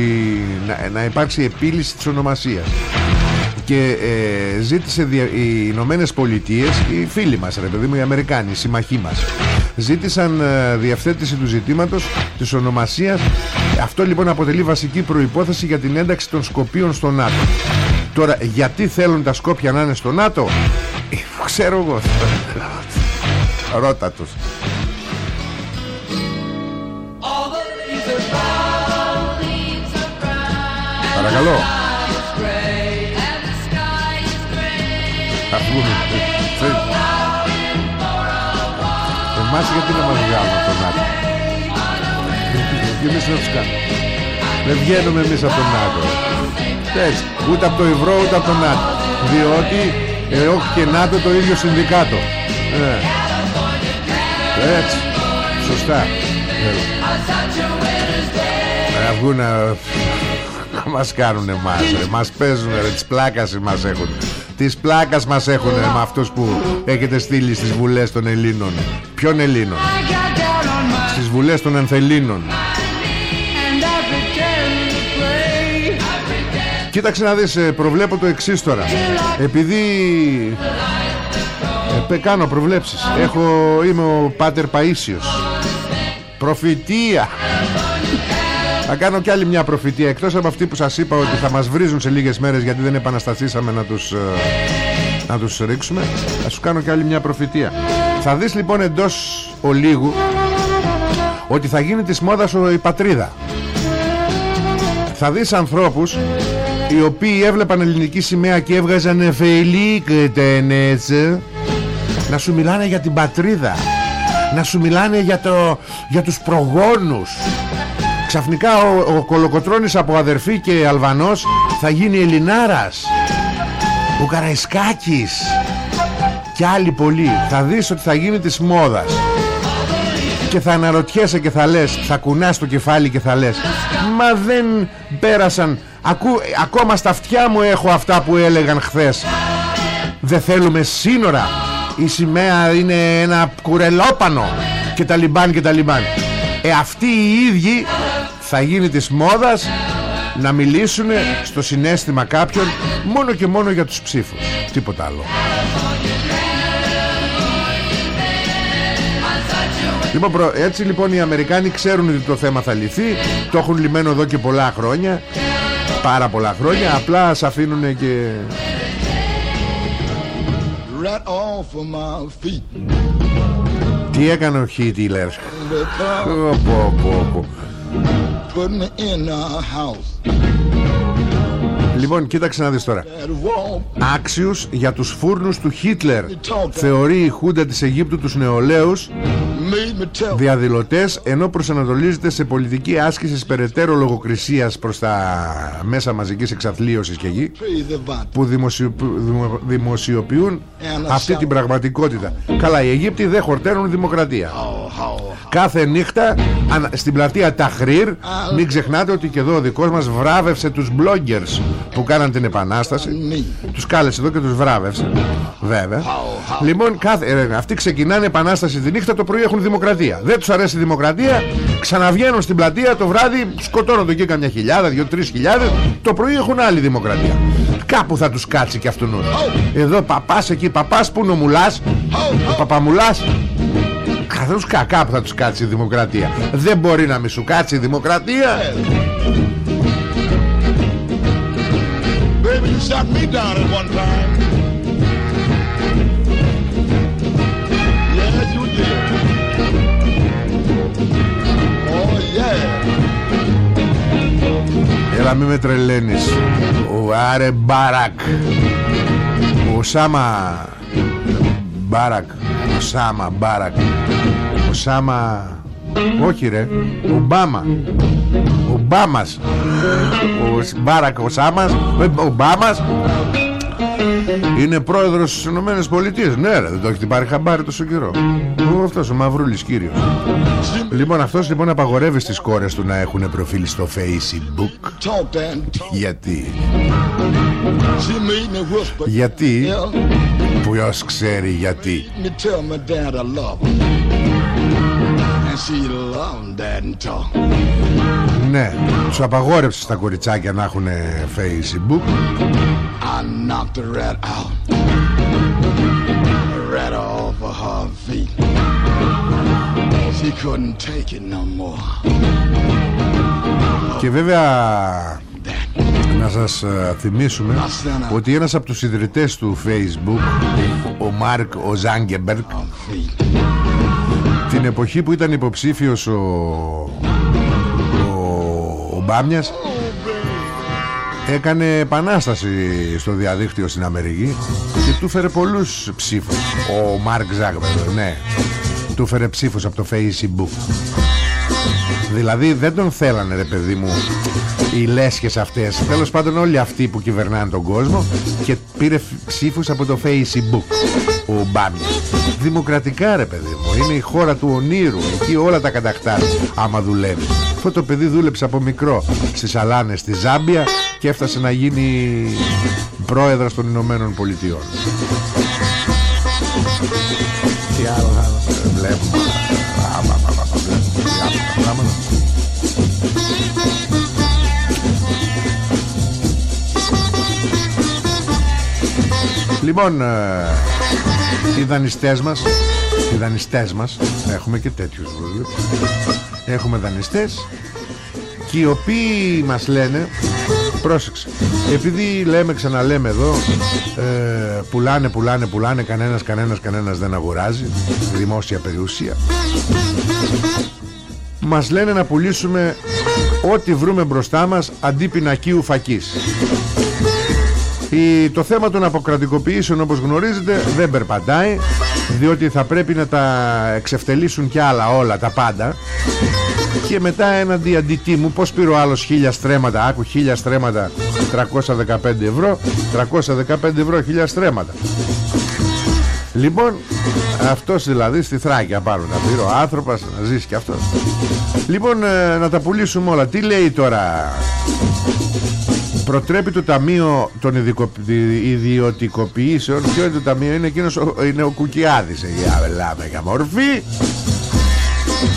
να, να υπάρξει επίλυση της ονομασίας. Και ε, ζήτησε δια, οι Ηνωμένες Πολιτείες, οι φίλοι μας ρε παιδί μου, οι Αμερικάνοι, οι συμμαχοί μας ζήτησαν ε, διευθέτηση του ζητήματος της ονομασίας. Αυτό λοιπόν αποτελεί βασική προϋπόθεση για την ένταξη των Σκοπίων στο ΝΑΤΟ. Τώρα γιατί θέλουν τα Σκόπια να είναι στο ΝΑΤΟ Ε, ξέρω εγώ ρώτα τους. Παρακαλώ. Θα βγούμε. Εμάς γιατί να μας βγάλουν από τον ΝΑΤΟ Και εμείς να τους κάνουμε; Δεν βγαίνουμε εμείς από τον ΝΑΤΟ Έτσι Ούτε από το ευρώ ούτε από τον ΝΑΤΟ Διότι ΕΟΚ και ΝΑΤΟ το ίδιο συνδικάτο. Ε. Έτσι. Σωστά. Να βγουν να να μας κάνουν εμάς ρε. Μας παίζουν ρε. Τις πλάκας μας έχουν Τις πλάκας μας έχουν ρε, Με αυτούς που έχετε στείλει στις βουλές των Ελλήνων. Ποιον Ελλήνων; Στις βουλές των Ενθελήνων. Κοίταξε να δεις ε, Προβλέπω το εξής τώρα. Επειδή ε, πε- Κάνω προβλέψεις. Έχω, Είμαι ο Πάτερ Παΐσιος Προφητεία. Θα κάνω κι άλλη μια προφητεία. Εκτός από αυτή που σας είπα ότι θα μας βρίζουν σε λίγες μέρες Γιατί δεν επανασταθήσαμε να τους, ε, να τους ρίξουμε Θα σου κάνω κι άλλη μια προφητεία. Θα δεις λοιπόν εντός ολίγου Ότι θα γίνει της μόδας ο- η πατρίδα. Θα δεις ανθρώπους Οι οποίοι έβλεπαν ελληνική σημαία Και έβγαζαν εφελίκτενες Να σου μιλάνε για την πατρίδα. Να σου μιλάνε για, το, για τους προγόνους. Ξαφνικά ο, ο Κολοκοτρώνης από αδερφή και Αλβανός θα γίνει Ελληνάρας. Ο Καραϊσκάκης. Και άλλοι πολλοί. Θα δεις ότι θα γίνει της μόδας. Και θα αναρωτιέσαι και θα λες θα κουνάς το κεφάλι και θα λες μα δεν πέρασαν. Ακού, ακόμα στα αυτιά μου έχω αυτά που έλεγαν χθες. Δεν θέλουμε σύνορα η σημαία είναι ένα κουρελόπανο. Και τα λιμπάν και τα λιμπάν. Ε αυτοί οι ίδιοι θα γίνει της μόδας να μιλήσουν στο συνέστημα κάποιον μόνο και μόνο για τους ψήφους. Τίποτα άλλο. Λοιπόν, προ- έτσι λοιπόν οι Αμερικάνοι ξέρουν ότι το θέμα θα λυθεί. Το έχουν λυμένο εδώ και πολλά χρόνια. Πάρα πολλά χρόνια. Απλά σε αφήνουν και Right off of my feet. Τι έκανε ο Χίτλερ The thought Πω, πω, πω, πω. put me in a house. Λοιπόν κοίταξε να δεις τώρα. That won't Άξιους για τους φούρνους του Χίτλερ. Θεωρεί η Χούντα της Αιγύπτου τους νεολαίους made me tell διαδηλωτές ενώ προσανατολίζεται σε πολιτική άσκηση περαιτέρω λογοκρισίας προς τα μέσα μαζικής εξαθλίωσης και γη praise about που δημοσιοποιου- δημο- δημοσιοποιούν αυτή την πραγματικότητα. Καλά, οι Αιγύπτοι δεν χορταίνουν δημοκρατία. Κάθε νύχτα ανα- στην πλατεία Ταχρήρ, μην ξεχνάτε ότι και εδώ ο δικός μας βράβευσε τους bloggers που κάναν την επανάσταση. me. Τους κάλεσε εδώ και τους βράβευσε. Βέβαια. Λοιπόν, κάθε, ε, αυτοί ξεκινάνε επανάσταση τη νύχτα, το πρωί έχουν δημοκρατία. Δεν τους αρέσει η δημοκρατία, ξαναβγαίνουν στην πλατεία το βράδυ, σκοτώνονται εκεί καμιά χιλιάδα, δύο-τρεις χιλιάδες, το πρωί έχουν άλλη δημοκρατία. Κάπου θα τους κάτσει και αυτούς Εδώ παπάς εκεί, παπάς που είναι ο Μουλάς, ο παπαμουλάς. Καθώς κα, κάπου θα τους κάτσει η δημοκρατία. Δεν μπορεί να μη σου κάτσει η δημοκρατία. Baby, you shot me down at one time. Έλα μη με τρελαίνεις. Ο Άρε Μπάρακ Ο Σάμα Μπάρακ Ο Σάμα Μπάρακ Ο Σάμα Όχι ρε. Ο Μπάμα Ο Μπάμας Ο Σ- Μπάρακ ο Σάμας. Ε, Ο Μπάμας είναι πρόεδρος στις Ηνωμένες Πολιτείες. Ναι ρε δεν το έχετε πάρει χαμπάρι τόσο καιρό Ο, Αυτός ο Μαυρούλης κύριος Λοιπόν αυτός λοιπόν απαγορεύει στις κόρες του να έχουν προφίλ στο Facebook Talked and talked. γιατί; She made me whisper. Γιατί; Yeah, Ποιος ξέρει γιατί me tell my dad I love her. And she loved dad and talk. Ναι Τους απαγόρευσε στα κοριτσάκια να έχουν Facebook I knocked the rat out. The rat off of her feet. She couldn't take it no more. Και βέβαια Να σας ε, θυμίσουμε Ότι ένας από τους ιδρυτές του Facebook Ο Μάρκ Ο Ζάγκεμπεργκ Feet. Την εποχή που ήταν υποψήφιος ο Ο, ο Μπάμιας Έκανε επανάσταση στο διαδίκτυο στην Αμερική Και του φέρε πολλούς ψήφους Ο Μάρκ Ζάγκεμπεργκ Ναι Του φέρε ψήφους από το Facebook. Δηλαδή δεν τον θέλανε ρε παιδί μου Οι λέσχες αυτές. Τέλος πάντων όλοι αυτοί που κυβερνάνε τον κόσμο Και πήρε φ- ψήφους από το Facebook. Ο Μπάμιας Δημοκρατικά ρε παιδί μου Είναι η χώρα του ονείρου. Εκεί όλα τα κατακτάρει Άμα δουλεύει. Αυτό το παιδί δούλεψε από μικρό Στις Αλάνες στη Ζάμπια Και έφτασε να γίνει Πρόεδρος των Ηνωμένων Πολιτειών. Τι άλλο θα Βλέπουμε Α, πα, πα, πα, πα, βλέπουμε διάφορα πράγματα. Λοιπόν, ε, οι δανειστές μας, οι δανειστές μας, έχουμε και τέτοιους βέβαια. Έχουμε δανειστές και οι οποίοι μας λένε, πρόσεξε, επειδή λέμε, ξαναλέμε εδώ, ε, πουλάνε, πουλάνε, πουλάνε, κανένας, κανένας, κανένας δεν αγοράζει, δημόσια περιουσία. Μας λένε να πουλήσουμε ό,τι βρούμε μπροστά μας αντί πινακίου φακής. Η, το θέμα των αποκρατικοποιήσεων όπως γνωρίζετε δεν περπατάει διότι θα πρέπει να τα εξευτελίσουν κι άλλα όλα τα πάντα. Και μετά έναντι αντιτίμου πως πήρε ο άλλος χίλια στρέμματα άκου χίλια στρέμματα 315 ευρώ 315 ευρώ χίλια στρέμματα. Λοιπόν αυτός δηλαδή στη Θράκια πάρω να πήρε ο άνθρωπος να ζήσει και αυτός. Λοιπόν ε, να τα πουλήσουμε όλα. Τι λέει τώρα Προτρέπει το Ταμείο των ειδικο... Ιδιωτικοποιήσεων. Ποιο είναι το Ταμείο; Είναι, εκείνος, είναι ο Κουκιάδης. Για για μορφή.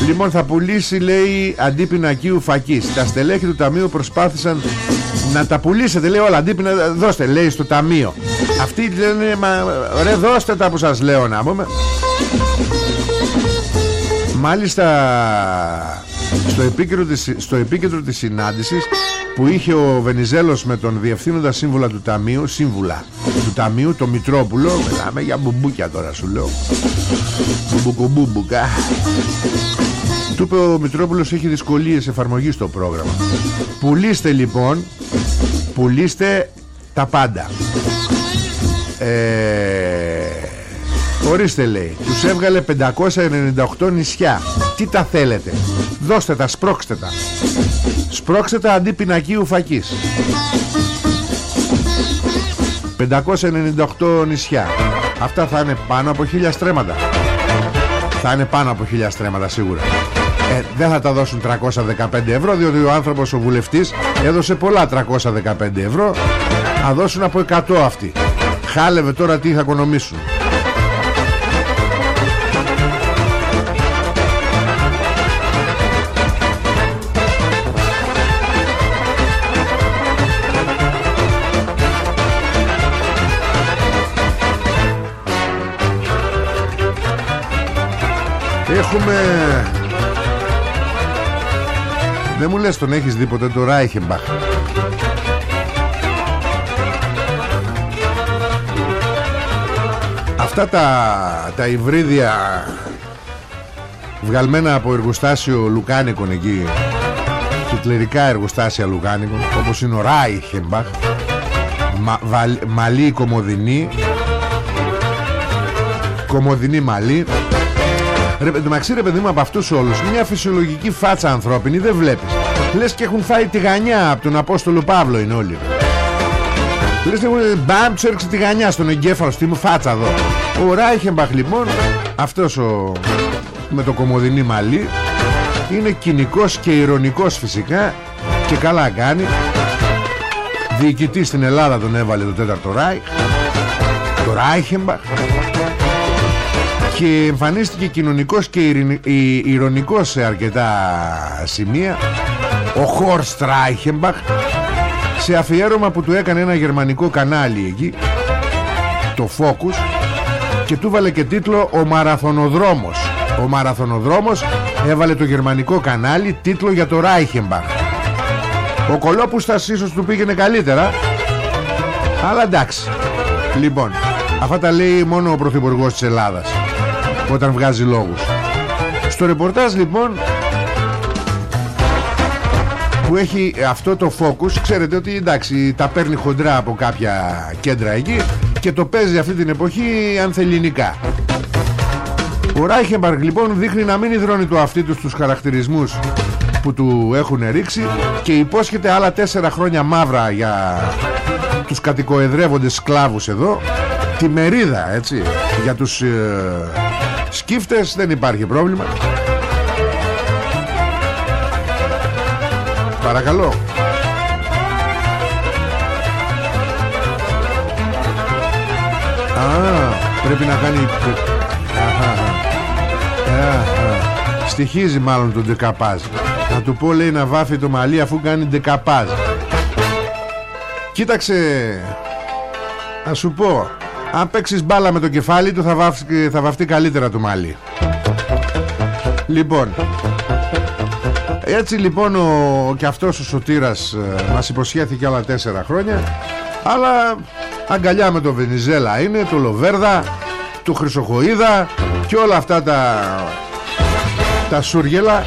Λοιπόν θα πουλήσει λέει αντί πινακίου φακής. Τα στελέχη του ταμείου προσπάθησαν να τα πουλήσετε. Λέει όλα αντί δώστε λέει στο ταμείο. Αυτοί λένε μα ρε δώστε τα που σας λέω να πούμε Μάλιστα στο επίκεντρο, της, στο επίκεντρο της συνάντησης που είχε ο Βενιζέλος με τον διευθύνοντα σύμβουλα του Ταμείου σύμβουλα του Ταμείου, το Μητρόπουλο μιλάμε για μπουμπούκια τώρα σου λέω. Μπουμπουκομπούμπουκα του είπε ο Μητρόπουλος έχει δυσκολίες εφαρμογής στο πρόγραμμα πουλήστε λοιπόν πουλήστε τα πάντα. Ε, Ορίστε λέει Τους έβγαλε 598 νησιά. Τι τα θέλετε; Δώστε τα, σπρώξτε τα. Σπρώξτε τα αντί πινακίου φακής. 598 νησιά. Αυτά θα είναι πάνω από χίλια στρέμματα. Θα είναι πάνω από χίλια στρέμματα σίγουρα. Ε, δεν θα τα δώσουν 315 ευρώ διότι ο άνθρωπος ο βουλευτής έδωσε πολλά 315 ευρώ. Θα δώσουν από 100 αυτοί. Χάλευε τώρα τι θα οικονομήσουν Έχουμε... Δεν μου λες τον έχεις δει ποτέ το Ράιχεμπαχ Αυτά τα, τα υβρίδια βγαλμένα από εργοστάσιο Λουκάνικον εκεί χιτλερικά εργοστάσια Λουκάνικον όπως είναι ο Ράιχεμπαχ Μα, Μαλή Κομοδινή Κομοδινή Μαλή Ρε, το μαξί ρε παιδί μου από αυτούς όλους Μια φυσιολογική φάτσα ανθρώπινη δεν βλέπεις. Λες και έχουν φάει τη γανιά Από τον Απόστολο Παύλο είναι όλοι. Λες και έχουν μπαμ τους έριξε τη γανιά Στον εγκέφαλο στη μου φάτσα εδώ. Ο Ράιχεμπαχ λοιπόν Αυτός ο με το κομμωδινή μαλλί Είναι κοινικός και ηρωνικός φυσικά Και καλά κάνει. Διοικητής στην Ελλάδα τον έβαλε το τέταρτο Ράιχ Το Ράιχεμπαχ και εμφανίστηκε κοινωνικός και ηρωνικός σε αρκετά σημεία ο Χόρστ Ράιχεμπαχ σε αφιέρωμα που του έκανε ένα γερμανικό κανάλι εκεί το Focus και του βάλε και τίτλο «Ο Μαραθωνοδρόμος». Ο Μαραθωνοδρόμος έβαλε το γερμανικό κανάλι τίτλο για το Ράιχεμπαχ. Ο Κολόπουστας ίσως του πήγαινε καλύτερα αλλά εντάξει. Λοιπόν, αυτά τα λέει μόνο ο Πρωθυπουργός της Ελλάδας όταν βγάζει λόγους. Στο ρεπορτάζ λοιπόν που έχει αυτό το focus ξέρετε ότι εντάξει τα παίρνει χοντρά από κάποια κέντρα εκεί και το παίζει αυτή την εποχή ανθεληνικά. Ο Ράιχεμπαργκ λοιπόν δείχνει να μην υδρώνει το αυτί του στους χαρακτηρισμούς που του έχουν ρίξει και υπόσχεται άλλα τέσσερα χρόνια μαύρα για τους κατοικοεδρεύοντες σκλάβους εδώ. Τη μερίδα έτσι για τους ε, Σκύφτες δεν υπάρχει πρόβλημα. Παρακαλώ. Α, πρέπει να κάνει Στοιχίζει μάλλον τον δεκαπάζ Να του πω λέει να βάφει το μαλλί αφού κάνει δεκαπάζ Κοίταξε. Α σου πω αν παίξεις μπάλα με το κεφάλι του θα, βαφ, θα βαφτεί καλύτερα το μάλι. Λοιπόν. Έτσι λοιπόν ο, και αυτός ο Σωτήρας ε, Μας υποσχέθηκε άλλα τέσσερα χρόνια Αλλά αγκαλιά με το Βενιζέλα είναι Το Λοβέρδα Το Χρυσοχοίδα Και όλα αυτά τα Τα σούργελα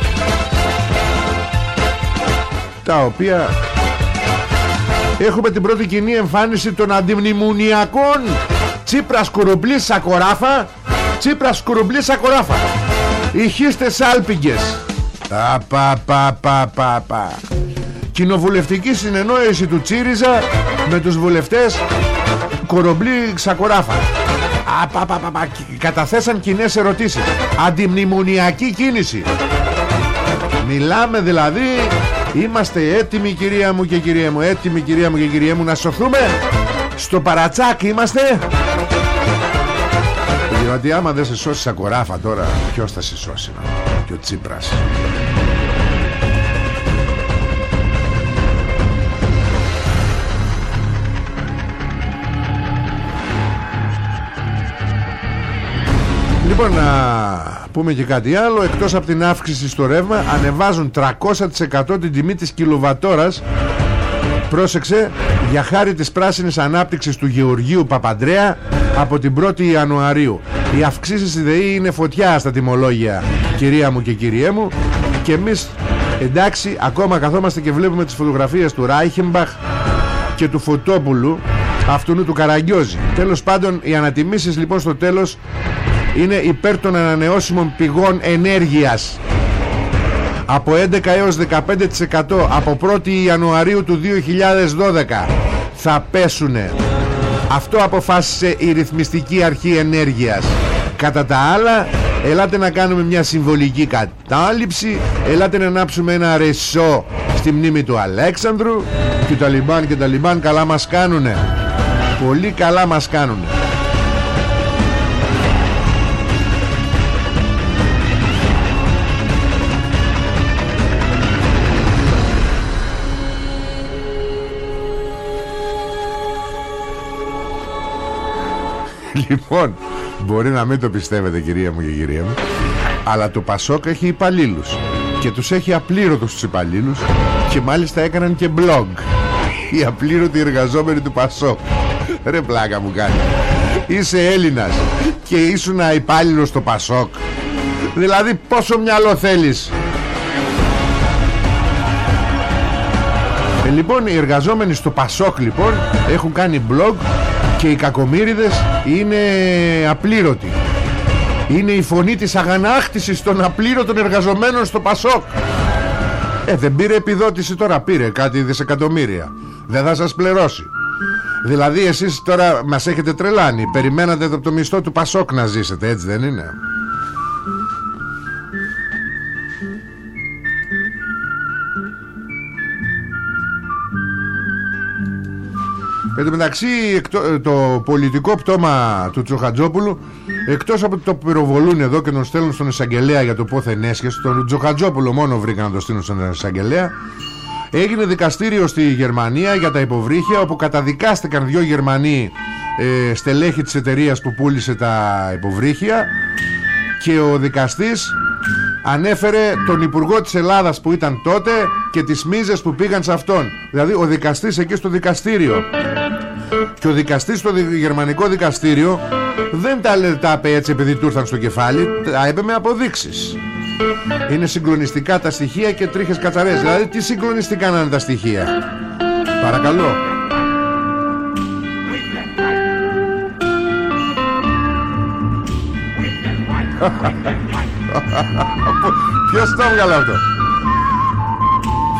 Τα οποία Έχουμε την πρώτη κοινή εμφάνιση των αντιμνημονιακών Τσίπρας κουρουμπλής σακοράφα Τσίπρας κουρουμπλής σακοράφα. Ηχίστες άλπιγγες. Πα πα πα πα πα πα. Κοινοβουλευτική συνεννόηση του Τσίριζα Με τους βουλευτές Κορομπλή Σακοράφα. Α, πα, πα, πα, πα, κι- καταθέσαν κοινές ερωτήσεις. Αντιμνημονιακή κίνηση. Μιλάμε δηλαδή Είμαστε έτοιμοι κυρία μου και κυρία μου Έτοιμοι κυρία μου και κυρία μου να σωθούμε; Στο παρατσάκ είμαστε. Διότι άμα δεν σε σώσει ακοράφα τώρα Ποιος θα σε σώσει να Και ο Τσίπρας. Λοιπόν να πούμε και κάτι άλλο. Εκτός από την αύξηση στο ρεύμα Ανεβάζουν 300% την τιμή της κιλοβατόρας Πρόσεξε Για χάρη της πράσινης ανάπτυξης του Γεωργίου Παπαντρέα Από την 1η Ιανουαρίου. Οι αυξήσεις στη ΔΕΗ είναι φωτιά στα τιμολόγια Κυρία μου και κυριέ μου. Και εμείς εντάξει Ακόμα καθόμαστε και βλέπουμε τις φωτογραφίες του Ράιχεμπαχ Και του Φωτόπουλου Αυτού του Καραγκιόζη. Τέλος πάντων οι ανατιμήσεις λοιπόν στο τέλος είναι υπέρ των ανανεώσιμων πηγών ενέργειας από 11 έως 15% από 1η Ιανουαρίου του 2012 θα πέσουνε. Αυτό αποφάσισε η ρυθμιστική αρχή ενέργειας. Κατά τα άλλα ελάτε να κάνουμε μια συμβολική κατάληψη ελάτε να ανάψουμε ένα ρεσό στη μνήμη του Αλέξανδρου και τα λιμπάν και τα λιμπάν καλά μας κάνουνε. Πολύ καλά μας κάνουνε *laughs* Λοιπόν, μπορεί να μην το πιστεύετε κυρία μου και κυρία μου Αλλά το Πασόκ έχει υπαλλήλους Και τους έχει απλήρωτους τους υπαλλήλους Και μάλιστα έκαναν και blog. *laughs* Οι απλήρωτοι εργαζόμενοι του Πασόκ. Ρε πλάκα μου κάνει. Είσαι Έλληνας Και ήσουν υπάλληλος στο Πασόκ. Δηλαδή πόσο μυαλό θέλεις; Λοιπόν, οι εργαζόμενοι στο Πασόκ λοιπόν έχουν κάνει blog και οι κακομύριδες είναι απλήρωτοι. Είναι η φωνή της αγανάκτησης των απλήρωτων εργαζομένων στο Πασόκ. Ε, δεν πήρε επιδότηση τώρα, πήρε κάτι δισεκατομμύρια. Δεν θα σας πληρώσει. Δηλαδή εσείς τώρα μας έχετε τρελάνει. Περιμένατε από το μισθό του Πασόκ να ζήσετε, έτσι δεν είναι; Εν τω μεταξύ εκτό- ε, το πολιτικό πτώμα του Τσοχατζόπουλου εκτός από ότι το πυροβολούν εδώ και τον στέλνουν στον εισαγγελέα για το πόθεν έσχεση τον Τσοχατζόπουλο μόνο βρήκαν να το στείλουν στον εισαγγελέα. Έγινε δικαστήριο στη Γερμανία για τα υποβρύχια όπου καταδικάστηκαν δύο Γερμανοί ε, στελέχη της εταιρείας που πούλησε τα υποβρύχια. Και ο δικαστής ανέφερε τον Υπουργό της Ελλάδας που ήταν τότε και τις μίζες που πήγαν σε αυτόν. Δηλαδή ο δικαστής εκεί στο δικαστήριο. Και ο δικαστής στο δι- γερμανικό δικαστήριο δεν τα, λέ- τα είπε έτσι επειδή του ήρθαν στο κεφάλι τα είπε με αποδείξεις. Είναι συγκλονιστικά τα στοιχεία και τρίχες κατσαρές. Δηλαδή τι συγκλονιστικά να είναι τα στοιχεία. Παρακαλώ Ποιος το έβγαλε αυτό;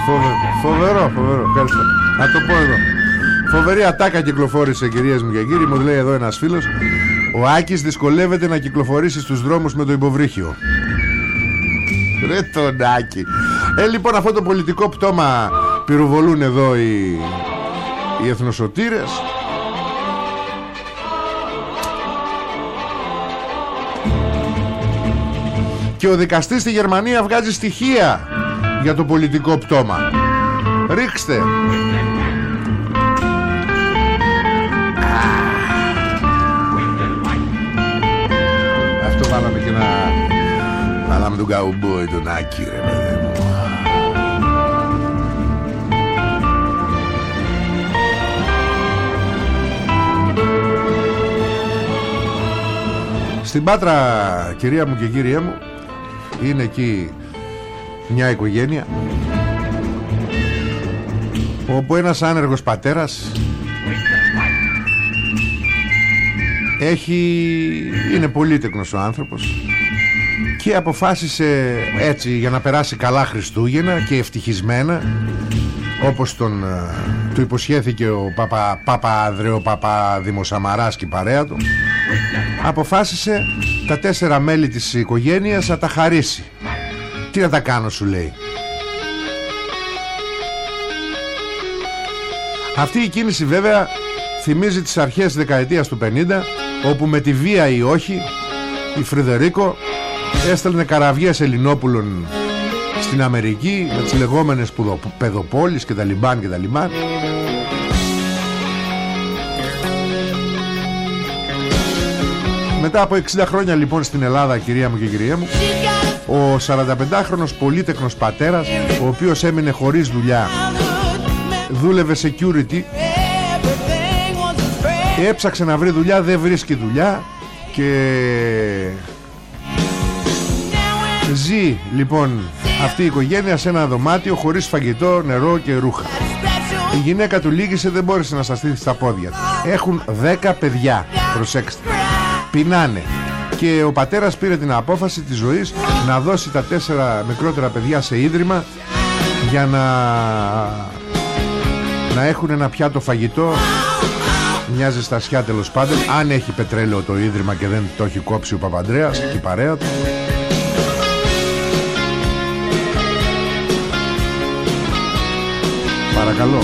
Φοβε... Φοβερό, φοβερό, ευχαριστώ Να το πω εδώ. Φοβερή ατάκα κυκλοφόρησε κυρίες μου και κύριοι. Μου λέει εδώ ένας φίλος Ο Άκης δυσκολεύεται να κυκλοφορήσει στους δρόμους με το υποβρύχιο Ρε τον Άκη. Ε λοιπόν αυτό το πολιτικό πτώμα Πυροβολούν εδώ οι, οι εθνοσωτήρες Και ο δικαστής στη Γερμανία βγάζει στοιχεία για το πολιτικό πτώμα. Ρίξτε. Αυτό βάλαμε και να... Βάλαμε τον καουμπόι τον Άκη ρε παιδί μου. Στην Πάτρα κυρία μου και κύριέ μου είναι εκεί μια οικογένεια όπου ένας άνεργος πατέρας έχει είναι πολύτεκνος ο άνθρωπος και αποφάσισε έτσι για να περάσει καλά Χριστούγεννα και ευτυχισμένα όπως τον, ε, του υποσχέθηκε ο Παπα, Παπα Ανδρέο Παπα Δημοσαμαράς και η παρέα του αποφάσισε τα τέσσερα μέλη της οικογένειας να τα χαρίσει. Τι να τα κάνω σου λέει. Αυτή η κίνηση βέβαια θυμίζει τις αρχές της δεκαετίας του 50 όπου με τη βία ή όχι η Φρυδερίκο έστελνε καραβιές Ελληνόπουλων στην Αμερική με τις λεγόμενες παιδοπόλεις και τα λιμπάν και τα λιμπάν Μετά από 60 χρόνια λοιπόν στην Ελλάδα κυρία μου και κυρία μου ο 45χρονος πολύτεκνος πατέρας ο οποίος έμεινε χωρίς δουλειά δούλευε security έψαξε να βρει δουλειά δεν βρίσκει δουλειά και ζει λοιπόν αυτή η οικογένεια σε ένα δωμάτιο χωρίς φαγητό, νερό και ρούχα. Η γυναίκα του λύγησε δεν μπόρεσε να σταθεί στα πόδια έχουν 10 παιδιά προσέξτε πεινάνε. Και ο πατέρας πήρε την απόφαση της ζωής να δώσει τα τέσσερα μικρότερα παιδιά σε ίδρυμα για να να έχουν ένα πιάτο φαγητό. Μια ζεστασιά τέλος πάντων. Αν έχει πετρέλαιο το ίδρυμα και δεν το έχει κόψει ο Παπαντρέας και η παρέα του. Παρακαλώ.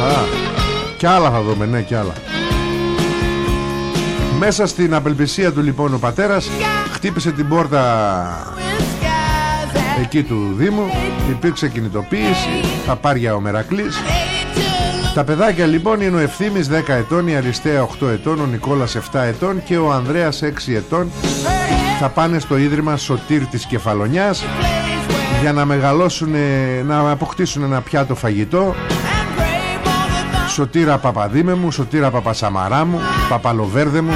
Α, κι άλλα θα δούμε, ναι κι άλλα. Μέσα στην απελπισία του λοιπόν ο πατέρας Χτύπησε την πόρτα εκεί του Δήμου. Υπήρξε κινητοποίηση θα πάρει ο Μερακλής τα παιδάκια λοιπόν είναι ο Ευθύμης 10 ετών η Αριστεία 8 ετών ο Νικόλας 7 ετών και ο Ανδρέας 6 ετών. Θα πάνε στο Ίδρυμα Σωτήρ της Κεφαλονιάς για να μεγαλώσουν να αποκτήσουν ένα πιάτο φαγητό Σωτήρα Παπαδίμε μου, Σωτήρα Παπασαμαρά μου, Παπαλοβέρδε μου.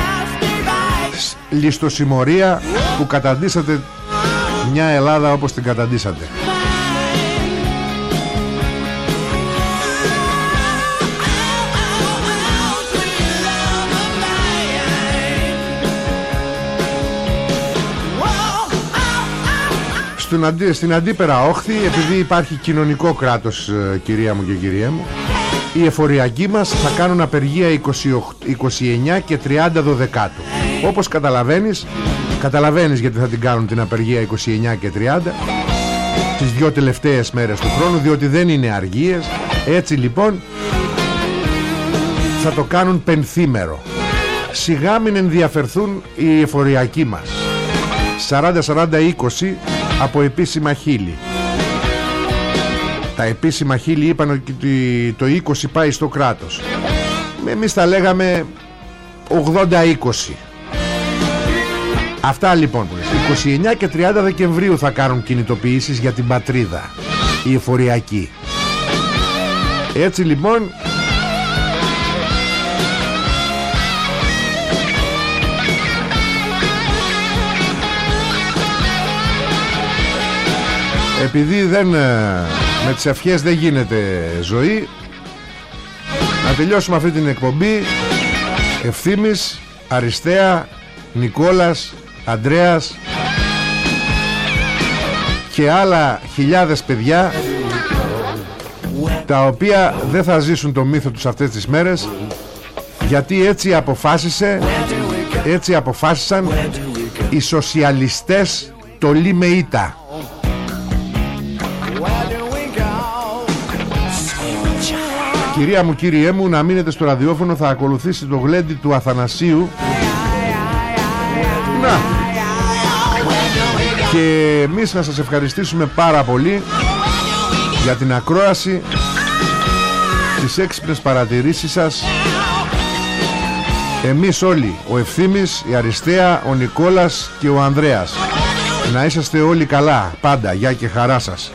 Λιστοσημωρία που καταντήσατε μια Ελλάδα όπως την καταντήσατε. Στην, αντί, στην αντίπερα όχθη επειδή υπάρχει κοινωνικό κράτος ε, κυρία μου και κυρία μου οι εφοριακοί μας θα κάνουν απεργία 28, 29 και 30 δωδεκάτου. Όπως καταλαβαίνεις Καταλαβαίνεις γιατί θα την κάνουν την απεργία 29 και 30 Τις δυο τελευταίες μέρες του χρόνου Διότι δεν είναι αργίες. Έτσι λοιπόν Θα το κάνουν πενθήμερο. Σιγά μην ενδιαφερθούν οι εφοριακοί μας. 40-40-20 από επίσημα χείλη Τα επίσημα χείλη είπαν ότι το 20 πάει στο κράτος. Εμείς τα λέγαμε 80-20 Αυτά λοιπόν. 29 και 30 Δεκεμβρίου θα κάνουν κινητοποιήσεις για την πατρίδα. Οι εφοριακοί. Έτσι λοιπόν Επειδή δεν ε, με τις ευχές δεν γίνεται ζωή. Να τελειώσουμε αυτή την εκπομπή. Ευθύμης, Αριστεία, Νικόλας, Αντρέας και άλλα χιλιάδες παιδιά τα οποία δεν θα ζήσουν το μύθο τους αυτές τις μέρες γιατί έτσι αποφάσισε έτσι αποφάσισαν οι σοσιαλιστές το Λιμεΐτα Κυρία μου κύριέ μου να μείνετε στο ραδιόφωνο θα ακολουθήσει το γλέντι του Αθανασίου. Να. Και εμείς να σας ευχαριστήσουμε πάρα πολύ για την ακρόαση τις έξυπνες παρατηρήσεις σας. Εμείς όλοι ο Ευθύμης, η Αριστεία, ο Νικόλας και ο Ανδρέας. Να είσαστε όλοι καλά πάντα, γεια και χαρά σας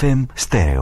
FM Στέρεο.